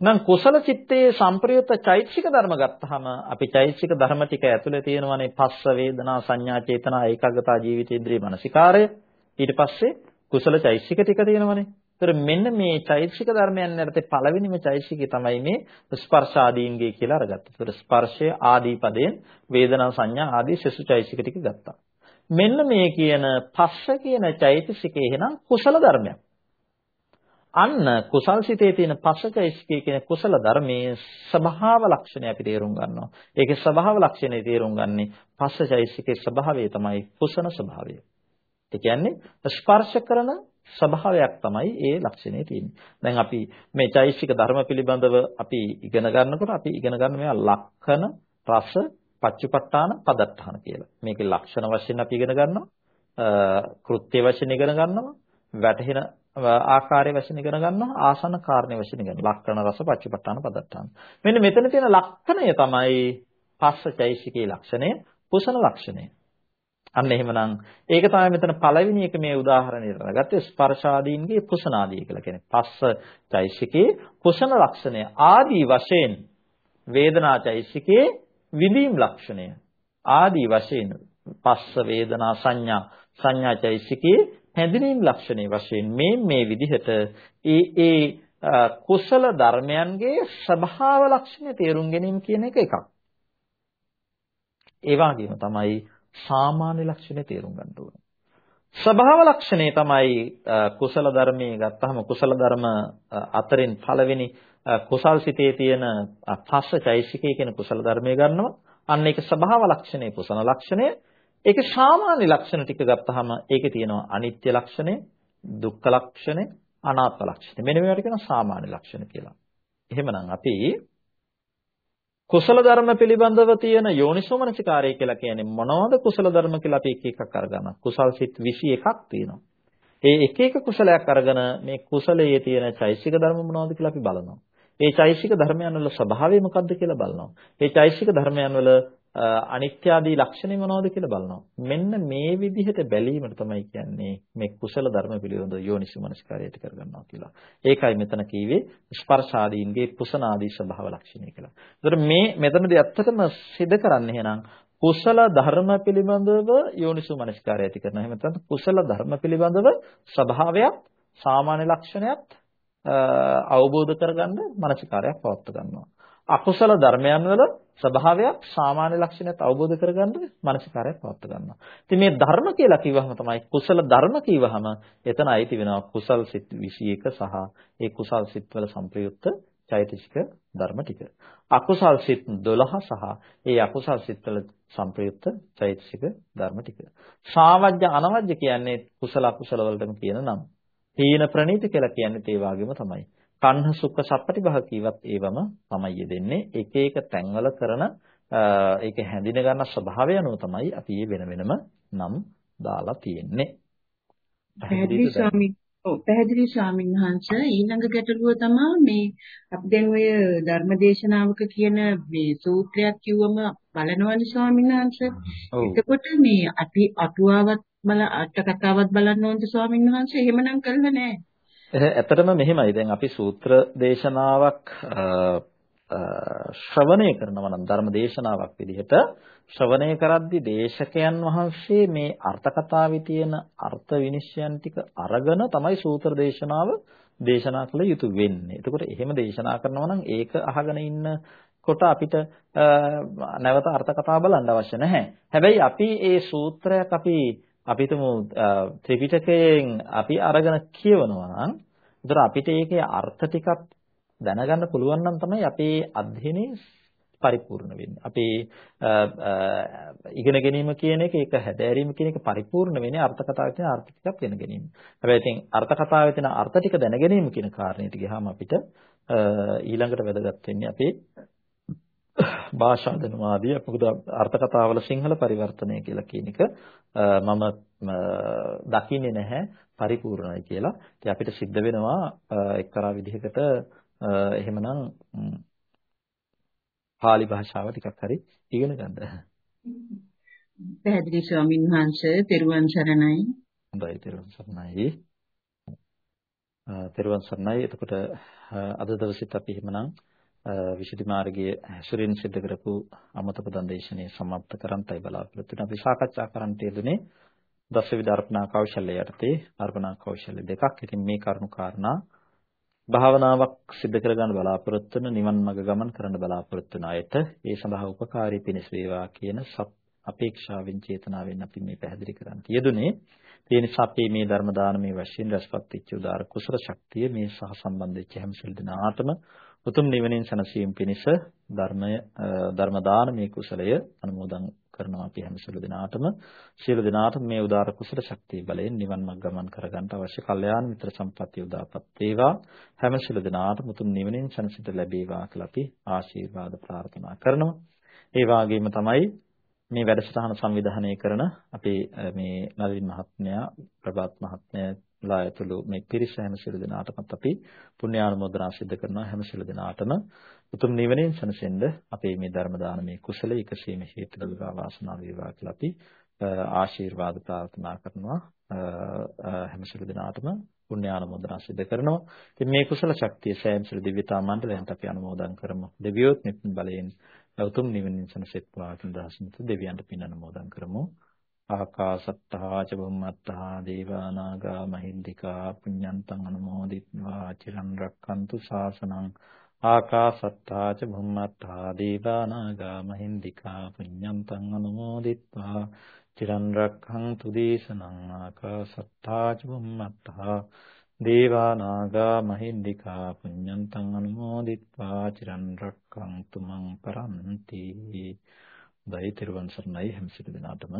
නම් කුසල චිත්තයේ සංප්‍රයුක්ත චෛතසික ධර්ම ගත්තාම අපි චෛතසික ධර්ම ටික ඇතුලේ තියෙනවානේ පස්ස වේදනා සංඥා චේතනා ඒකාග්‍රතා ජීවිතේන්ද්‍රිය මනසිකාරය ඊට පස්සේ කුසල චෛතසික ටික තියෙනවානේ ඒතර මෙන්න මේ චෛතසික ධර්මයන් යටතේ පළවෙනිම චෛතසිකය තමයි මේ ස්පර්ශ ආදීන්ගේ කියලා අරගත්තේ. ඒතර ස්පර්ශය ආදී පදයෙන් වේදනා සංඥා ආදී සසු චෛතසික ටික ගත්තා. මෙන්න මේ කියන පස්ස කියන චෛතසිකේ එහෙනම් කුසල ධර්මයක්. අන්න කුසල් සිතේ තියෙන පසචෛසිකය කියන කුසල ධර්මයේ ස්වභාව ලක්ෂණය අපි තේරුම් ගන්නවා. ඒකේ ස්වභාව ලක්ෂණය තේරුම් ගන්නේ පසචෛසිකේ ස්වභාවය තමයි කුසන ස්වභාවය. ඒ කියන්නේ ස්පර්ශ කරන ස්වභාවයක් තමයි ඒ ලක්ෂණය තියෙන්නේ. දැන් අපි මේ චෛසික ධර්ම පිළිබඳව අපි ඉගෙන ගන්නකොට අපි ඉගෙන ගන්න මේවා ලක්ෂණ, රස, පච්චුපට්ඨාන, පදට්ඨාන කියලා. මේකේ ලක්ෂණ වශයෙන් අපි ඉගෙන ගන්නවා. කෘත්‍ය වශයෙන් ඉගෙන ගන්නවා. වැටහෙන ආකාරය වශයෙන් ඉගෙන ගන්නවා ආසන්න කාරණේ වශයෙන් ඉගෙන ලක්ෂණ රස පච්චපට්ඨාන පදට්ඨාන. මෙන්න මෙතන තියෙන ලක්ෂණය තමයි පස්සචෛසිකේ ලක්ෂණය කුසල ලක්ෂණය. අන්න එහෙමනම් ඒක තමයි මෙතන පළවෙනි එක මේ උදාහරණයට ගත්තේ ස්පර්ශාදීන්ගේ කුසනාදී කියලා කියන්නේ පස්සචෛසිකේ කුසල ලක්ෂණය. ආදී වශයෙන් වේදනාචෛසිකේ විදීම් ලක්ෂණය. ආදී වශයෙන් පස්ස වේදනා සංඥා සංඥාචෛසිකේ හැඳිනීම් ලක්ෂණේ වශයෙන් මේ මේ විදිහට ඒ ඒ කුසල ධර්මයන්ගේ ස්වභාව ලක්ෂණය තේරුම් ගැනීම කියන එක එකක්. ඒ වගේම තමයි සාමාන්‍ය ලක්ෂණය තේරුම් ගන්න ඕනේ. ස්වභාව ලක්ෂණේ තමයි කුසල ධර්මයේ ගත්තහම කුසල ධර්ම අතරින් පළවෙනි කුසල් සිතේ තියෙන පස්ස චෛසිකය කියන කුසල ධර්මයේ ගන්නවා. අන්න ඒක ස්වභාව ලක්ෂණේ කුසල ලක්ෂණය. ඒකේ සාමාන්‍ය ලක්ෂණ ටික ගත්තාම ඒකේ තියෙනවා අනිත්‍ය ලක්ෂණය, දුක්ඛ ලක්ෂණය, අනාත්ම ලක්ෂණය. මෙන්න මේවට කියනවා සාමාන්‍ය ලක්ෂණ කියලා. එහෙමනම් අපි කුසල ධර්ම පිළිබඳව තියෙන යෝනිසෝමනසිකාරය කියලා කියන්නේ මොනවද කුසල ධර්ම කියලා අපි එක එකක් අරගන්නවා. කුසල් සිත් 21ක් තියෙනවා. ඒ එක එක කුසලයක් අරගෙන මේ කුසලයේ තියෙන චෛසික ධර්ම මොනවද කියලා අපි බලනවා. ඒ චෛසික ධර්මයන් වල ස්වභාවය මොකක්ද කියලා බලනවා. ඒ චෛසික ධර්මයන් වල අනිත්‍ය ආදී ලක්ෂණ මොනවද කියලා බලනවා. මෙන්න මේ විදිහට බැලීමට තමයි කියන්නේ මේ කුසල ධර්ම පිළිබඳ යෝනිසු මනස්කාරයට කරගන්නවා කියලා. ඒකයි මෙතන කීවේ ස්පර්ශ ආදීන්ගේ කුසන ආදී ස්වභාව ලක්ෂණය කියලා. ඒතර මේ මෙතනදී ඇත්තටම සිද්ධ කරන්නේ එහෙනම් කුසල ධර්ම පිළිබඳව යෝනිසු මනස්කාරය ඇති කරනවා. එහෙම නැත්නම් කුසල ධර්ම පිළිබඳව ස්වභාවයක් සාමාන්‍ය ලක්ෂණයක් අවබෝධ කරගන්න මනසිකාරයක් පවත්ව ගන්නවා. අකුසල ධර්මයන් වල ස්වභාවයක් සාමාන්‍ය ලක්ෂණයක් අවබෝධ කරගන්න මානසිකාරයක් පවත්ව ගන්නවා. ඉතින් මේ ධර්ම කියලා කිව්වහම තමයි කුසල ධර්ම කිව්වහම එතන අයිති වෙනවා කුසල් සිත් 21 සහ ඒ කුසල් සිත් වල සංප්‍රයුක්ත චෛතසික ධර්ම ටික. අකුසල් සිත් 12 සහ ඒ අකුසල් සිත් වල සංප්‍රයුක්ත චෛතසික ධර්ම ටික. සාවජ්‍ය අනවජ්‍ය කියන්නේ කුසල අකුසල වලටම කියන නම. තීන ප්‍රණීත කියලා කියන්නේත් ඒ වගේම තමයි. කන්හ සුඛ සප්පටිභහ කීවත් ඒවම තමයි යෙදෙන්නේ එක එක තැන්වල කරන ඒක හැඳින ගන්න ස්වභාවය අනුව තමයි අපි වෙන වෙනම නම් දාලා තියෙන්නේ. පැහැදිලි ස්වාමීන් ඔව් පැහැදිලි ස්වාමීන් වහන්සේ ඊළඟ ගැටලුව තමයි මේ අපි දැන් ඔය ධර්මදේශනාවක කියන මේ සූත්‍රයක් කිව්වම බලනවනේ ස්වාමීන් වහන්සේ. එතකොට මේ අපි අටුවාවත් බල අට කතාවත් බලන්න ඕනද ස්වාමීන් වහන්සේ එහෙමනම් කරලා නැහැ. ඇත්තටම මෙහෙමයි. දැන් අපි සූත්‍ර දේශනාවක් ශ්‍රවණය කරනවා නම් ධර්ම දේශනාවක් විදිහට ශ්‍රවණය කරද්දී දේශකයන් වහන්සේ මේ අර්ථ කතාවේ තියෙන අර්ථ විනිශ්චයන් ටික අරගෙන තමයි සූත්‍ර දේශනාව දේශනා කළ යුතු වෙන්නේ. එතකොට එහෙම දේශනා කරනවා නම් ඒක අහගෙන ඉන්න කොට අපිට නැවත අර්ථ කතාව බලන්න අවශ්‍ය නැහැ. හැබැයි අපි ඒ සූත්‍රයක් අපි අපිටම ත්‍රිපිටකයෙන් අපි අරගෙන කියවනවා නම් ඒතර අපිට ඒකේ අර්ථ ටිකක් දැනගන්න පුළුවන් නම් තමයි අපේ අධ්‍යයනයේ පරිපූර්ණ වෙන්නේ. අපේ ඉගෙන ගැනීම කියන එක ඒක හැදෑරීම කියන එක පරිපූර්ණ වෙන්නේ අර්ථ කතාවේ තියෙන අර්ථ ටිකක් දැන ගැනීම. හැබැයි ඉතින් අර්ථ කතාවේ තියෙන අර්ථ ටික දැන ගැනීම කියන කාරණේට ගියාම අපිට ඊළඟට වැදගත් වෙන්නේ අපේ භාෂා දනුවාදී මොකද අර්ථ කතාවල සිංහල පරිවර්තනය කියලා කියන එක මම දකින්නේ නැහැ පරිපූර්ණයි කියලා. ඉතින් අපිට සිද්ධ වෙනවා එක්තරා විදිහකට එහෙමනම් pāli භාෂාව ටිකක් හරි ඉගෙන ගන්න. පැහැදිලි ස්වාමින් වහන්සේ තෙරුවන් සරණයි. හොඳයි තෙරුවන් සරණයි. තෙරුවන් සරණයි. එතකොට අද දවසෙත් අපි එහෙමනම් විශේෂ මාර්ගයේ හැසිරෙන සිද්ධ කරපු අමතක දන්දේශනේ સમાપ્ત කරන්ටයි බලාපොරොත්තු වෙන අපි සාකච්ඡා කරන්න යෙදුනේ දසවිධ අර්පණා කෞශල්‍ය යටතේ අර්පණා කෞශල්‍ය දෙකක්. ඉතින් මේ කරුණු කාරණා භාවනාවක් සිදු කරගන්න බලාපොරොත්තු වෙන නිවන් මඟ ගමන් කරන්න බලාපොරොත්තු වෙන අයට ඒ සඳහා උපකාරී පිණිස වේවා කියන අපේක්ෂාවෙන් චේතනාවෙන් අපි මේ පැහැදිලි කරන්න යෙදුනේ. ඒ නිසා අපි මේ ධර්ම දානමේ වශයෙන් රැස්පත් වෙච්ච උදාර කුසල ශක්තිය මේ සහ සම්බන්ධ වෙච්ච හැම සිල් දිනාටම උතුම් නිවනින් සැනසීම පිණිස ධර්මය ධර්ම දානමේ කුසලය අනුමෝදන් කරනවා අපි හැම සියලු දෙනාටම. සියලු දෙනාට මේ උදාර කුසල ශක්තිය බලයෙන් නිවන් මඟ ගමන් කරගන්න අවශ්‍ය කල්යාණ මිත්‍ර සම්පත්තිය උදාපත් වේවා. හැම සියලු දෙනාට මුතුන් නිවනින් සැනසෙට ලැබේවා කියලා අපි ආශිර්වාද ප්‍රාර්ථනා කරනවා. ඒ වගේම තමයි මේ වැඩසටහන සංවිධානය කරන අපේ මේ නලින් මහත්මයා ප්‍රභාත් මහත්මයාලා ඇතුළු මේ පිරිස හැම සියලු දෙනාටමත් අපි පුණ්‍යානුමෝදනා සිදු කරනවා හැම සියලු දෙනාටම උතුම් නිවනින් සැනසෙන්න අපේ මේ ධර්ම දානමේ කුසල එකසීම හේතු වේවා වාසනාව වේවා කියලා අපි ආශිර්වාද ප්‍රාර්ථනා කරනවා හැම සියලු දෙනාටම පුණ්‍යානුමෝදනා සිදු කරනවා. ඉතින් මේ කුසල ශක්තිය සෑම සියලු දිව්‍යතා මණ්ඩලයන්ට අපි අනුමෝදන් කරමු. දෙවියොත් මෙත් බලයෙන් උතුම් නිවනින් සැනසෙත්වා කියන දහසින්ත දෙවියන්ට පින් අනුමෝදන් කරමු. ආකාසත්තා ච බුම්මත්තා දේවානාගා මහින්దికා පුඤ්ඤන්තං අනුමෝදිත්වා චිරන් රක්칸තු ශාසනං ආකාසත්තා ච බුම්මත්තා දේවානාගා මහින්దికා පුඤ්ඤන්තං අනුමෝදිත්වා චිරන් රක්칸තු දේශනං ආකාසත්තා ච බුම්මත්තා දේවානාගා මහින්దికා පුඤ්ඤන්තං අනුමෝදිත්වා චිරන් රක්칸තු මං පරන්ති. දෛතිරුවන් සරණයි. හැම සිට දිනාටම